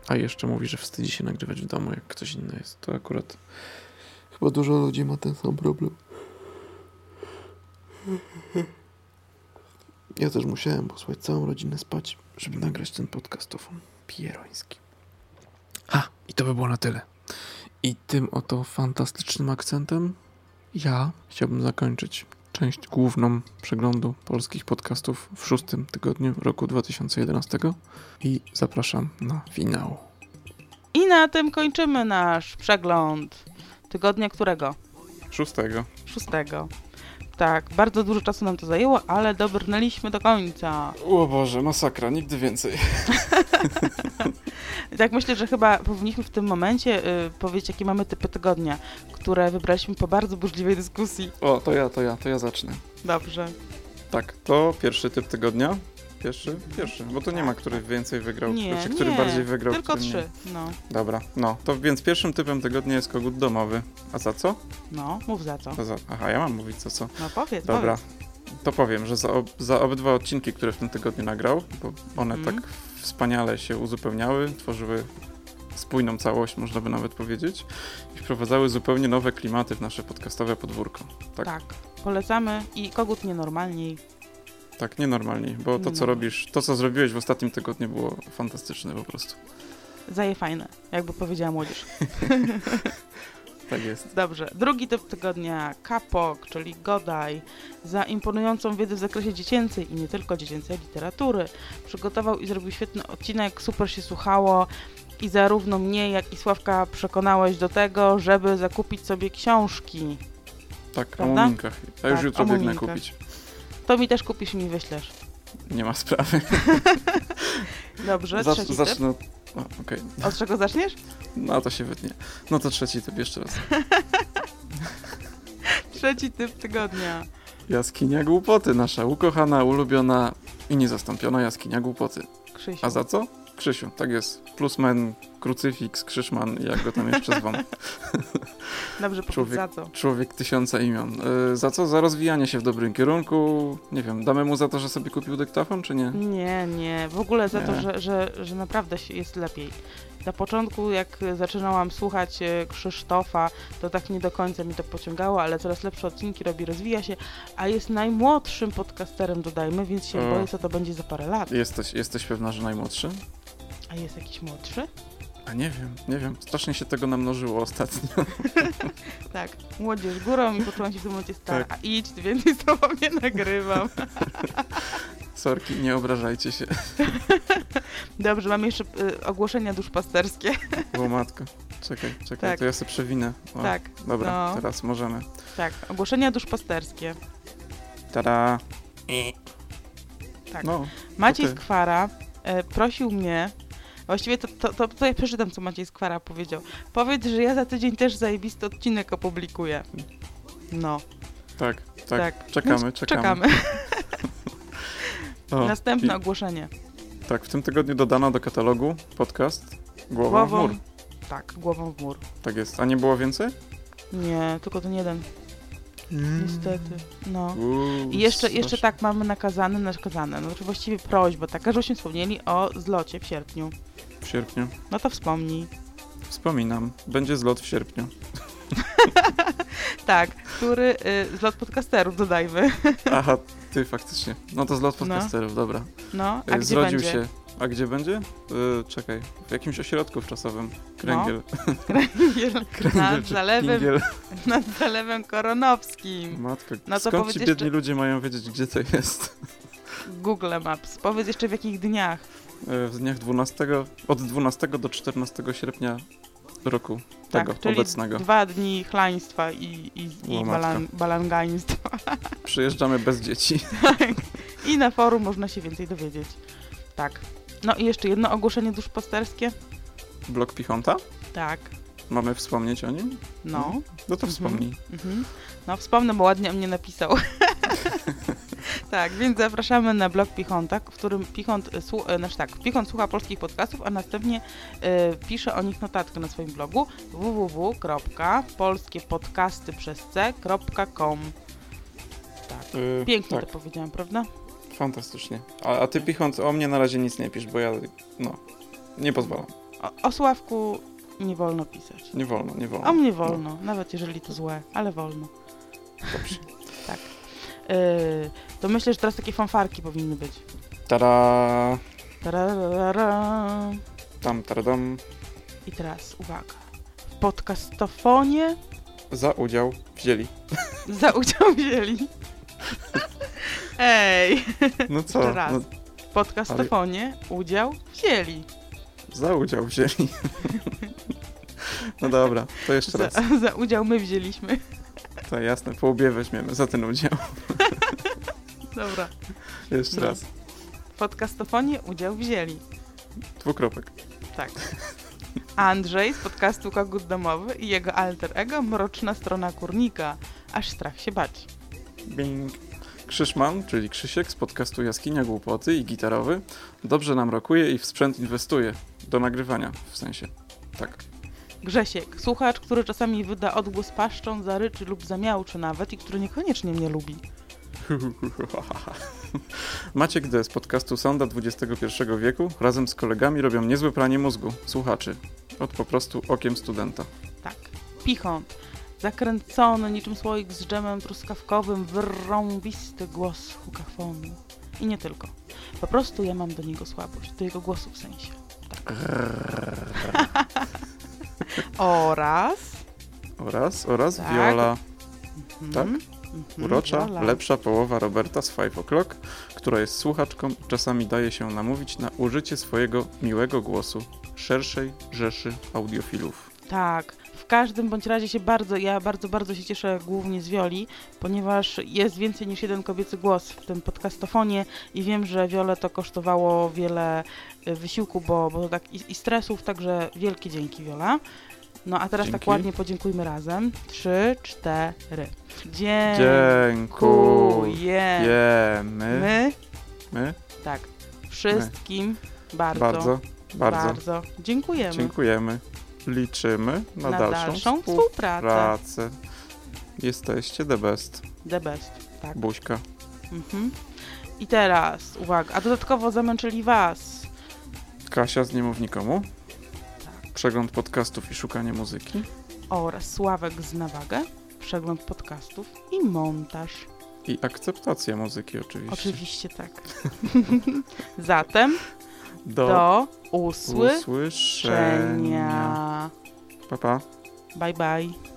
A jeszcze mówi, że wstydzi się nagrywać w domu, jak ktoś inny jest. To akurat chyba dużo ludzi ma ten sam problem. Ja też musiałem posłać całą rodzinę spać, żeby nagrać ten podcastofon pieroński. A, i to by było na tyle. I tym oto fantastycznym akcentem ja chciałbym zakończyć część główną przeglądu polskich podcastów w szóstym tygodniu roku 2011 i zapraszam na finał. I na tym kończymy nasz przegląd tygodnia którego? Szóstego. Szóstego. Tak, bardzo dużo czasu nam to zajęło, ale dobrnęliśmy do końca. O Boże, masakra, nigdy więcej. tak myślę, że chyba powinniśmy w tym momencie y, powiedzieć, jakie mamy typy tygodnia, które wybraliśmy po bardzo burzliwej dyskusji. O, to ja, to ja, to ja zacznę. Dobrze. Tak, to pierwszy typ tygodnia. Pierwszy? Pierwszy, bo tu nie ma, który więcej wygrał, Nie, znaczy, który nie, bardziej wygrał. tylko nie. trzy, no. Dobra, no, to więc pierwszym typem tygodnia jest kogut domowy. A za co? No, mów za co. Za... Aha, ja mam mówić za co. No powiedz, Dobra, powiedz. to powiem, że za, ob za obydwa odcinki, które w tym tygodniu nagrał, bo one Mhm. tak wspaniale się uzupełniały, tworzyły spójną całość, można by nawet powiedzieć, i wprowadzały zupełnie nowe klimaty w nasze podcastowe podwórko. Tak, Tak, polecamy i kogut nienormalniej. Tak nienormalnie, bo to, co Nienormalnie. robisz, to, co zrobiłeś w ostatnim tygodniu było fantastyczne po prostu. Zaje fajne, jakby powiedziała młodzież. Tak jest. Dobrze. Drugi typ tygodnia Kapok, czyli Godaj, za imponującą wiedzę w zakresie dziecięcej i nie tylko dziecięcej literatury. Przygotował i zrobił świetny odcinek, super się słuchało i zarówno mnie, jak i Sławka przekonałeś do tego, żeby zakupić sobie książki. Tak, Prawda? o muminkach. Ja już Tak, jutro biegnę kupić. To mi też kupisz i mi wyślesz. Nie ma sprawy. Dobrze, Zacz- trzeci typ. zacznę. O, okej. Od czego zaczniesz? No to się wytnie. No to trzeci typ jeszcze raz. Trzeci typ tygodnia. Jaskinia głupoty, nasza ukochana, ulubiona i niezastąpiona jaskinia głupoty. Krzysiu. A za co? Krzysiu, tak jest. Plusmen, krucyfiks, krzyżman, jak go tam jeszcze zwą. Dobrze, Człowiek, za co. człowiek tysiąca imion. Y, za co? Za rozwijanie się w dobrym kierunku. Nie wiem, damy mu za to, że sobie kupił dyktafon, czy nie? Nie, nie. W ogóle za to, Nie. że, że, że naprawdę jest lepiej. Na początku, jak zaczynałam słuchać e, Krzysztofa, to tak nie do końca mi to pociągało, ale coraz lepsze odcinki robi, rozwija się, a jest najmłodszym podcasterem, dodajmy, więc się O. boję, co to będzie za parę lat. Jesteś, jesteś pewna, że najmłodszy? A jest jakiś młodszy? A nie wiem, nie wiem. Strasznie się tego namnożyło ostatnio. Tak, młodzież górą i poczułam się w tym momencie stara. Tak. A idź, ty więcej z tobą nie nagrywam. Sorki, nie obrażajcie się. Dobrze, mam jeszcze y, ogłoszenia duszpasterskie. Bo matko. Czekaj, czekaj, Tak. to ja sobie przewinę. O, Tak, Dobra, no. teraz możemy. Tak, ogłoszenia duszpasterskie. Tada! Tak. No, Maciej. Skwara e, prosił mnie, właściwie to, to, to, to ja przeczytam, co Maciej Skwara powiedział. Powiedz, że ja za tydzień też zajebisty odcinek opublikuję. No, Tak, tak. tak. Czekamy, czekamy. czekamy. O, Następne i- ogłoszenie. Tak, w tym tygodniu dodano do katalogu podcast Głową, Głową, w mur. tak, głową w mur. Tak jest. A nie było więcej? Nie, tylko ten jeden. Niestety, no. Uuu, I jeszcze, jeszcze tak mamy nakazane, nakazane, no znaczy właściwie prośba taka, żebyśmy wspomnieli o zlocie w sierpniu. W sierpniu. No to wspomnij. Wspominam. Będzie zlot w sierpniu. Tak, który y, zlot podcasterów dodajmy. Aha, ty faktycznie. No to zlot podcasterów, dobra. No, a Y, gdzie Zrodził będzie? się. A gdzie będzie? Y, czekaj. W jakimś ośrodku czasowym. Kręgiel. Kręgiel nad Kręgiel czy zalewem, Kingiel. nad zalewem koronowskim. Matko, No to skąd ci jeszcze- biedni ludzie mają wiedzieć, gdzie to jest? Google Maps. Powiedz jeszcze w jakich dniach. Y, W dniach 12, od 12 do 14 sierpnia roku tego tak, czyli obecnego. dwa dni chlaństwa i, i, i balan, balangaństwa. Przyjeżdżamy bez dzieci. I na forum można się więcej dowiedzieć. Tak. No i jeszcze jedno ogłoszenie duszpasterskie. Blok Pichonta? Tak. Mamy wspomnieć o nim? No. No to Mhm. wspomnij. Mhm. No wspomnę, bo ładnie o mnie napisał. tak, więc zapraszamy na blog Pichonta, w którym Pichont, słu- y, znaczy tak, Pichont słucha polskich podcastów, a następnie y, pisze o nich notatkę na swoim blogu www.polskiepodcasty przez c.com Tak, Y, pięknie tak. to powiedziałam, prawda? Fantastycznie. A, a ty Pichont o mnie na razie nic nie pisz, bo ja no nie pozwalam. O, o Sławku nie wolno pisać. Nie wolno, nie wolno. O mnie wolno, nawet jeżeli to złe, ale wolno. Dobrze. Y, to myślę, że teraz takie fanfarki powinny być. Tada! Tararara. Tam, taradam. I teraz uwaga. W podcastofonie Za udział wzięli. za udział wzięli. Ej! No co? Jeszcze raz. No, W podcastofonie udział wzięli. za udział wzięli. no dobra, to jeszcze Za, raz. za udział my wzięliśmy. To jasne, po łbie weźmiemy za ten udział. Dobra. Jeszcze No. raz. Podcastofonie udział wzięli. Dwukropek. Tak. Andrzej z podcastu Kogut Domowy i jego alter ego Mroczna Strona Kurnika. Aż strach się bać. Bing. Krzyszman, czyli Krzysiek z podcastu Jaskinia Głupoty i Gitarowy, dobrze nam rokuje i w sprzęt inwestuje. Do nagrywania, w sensie. Tak. Grzesiek, słuchacz, który czasami wyda odgłos paszczą, zaryczy lub zamiałczy nawet i który niekoniecznie mnie lubi. Maciek D z podcastu Sonda XXI wieku razem z kolegami robią niezłe pranie mózgu, słuchaczy. Od po prostu okiem studenta. Tak. Pichont. Zakręcony niczym słoik z dżemem truskawkowym, wyrąbisty głos hukafonu. I nie tylko. Po prostu ja mam do niego słabość, do jego głosu w sensie. Tak. Oraz... Oraz, oraz Tak. Viola, tak? Mhm, urocza, Viola. lepsza połowa Roberta z Five O'Clock, która jest słuchaczką i czasami daje się namówić na użycie swojego miłego głosu szerszej rzeszy audiofilów. Tak. W każdym bądź razie się bardzo, ja bardzo, bardzo się cieszę głównie z Wioli, ponieważ jest więcej niż jeden kobiecy głos w tym podcastofonie i wiem, że Wiole to kosztowało wiele y, wysiłku, bo, bo tak i, i stresów, także wielkie dzięki Wiola. No a teraz tak Dzięki. ładnie podziękujmy razem. Trzy, cztery. Dziękujemy. Dziękujemy. My, My, my tak, wszystkim bardzo, bardzo, Bardzo. Bardzo. Dziękujemy. Dziękujemy. Liczymy na, Na dalszą, dalszą współpracę. współpracę. Jesteście the best. The best, tak. Buźka. Mhm. I teraz, uwaga, a dodatkowo zamęczyli Was Kasia z Nie mów nikomu. Tak. Przegląd podcastów i szukanie muzyki. oraz Sławek z Nawagę, przegląd podcastów i montaż. I akceptacja muzyki oczywiście. Oczywiście tak. Zatem Do, do usłyszenia. usłyszenia. Pa, pa. Bye bye.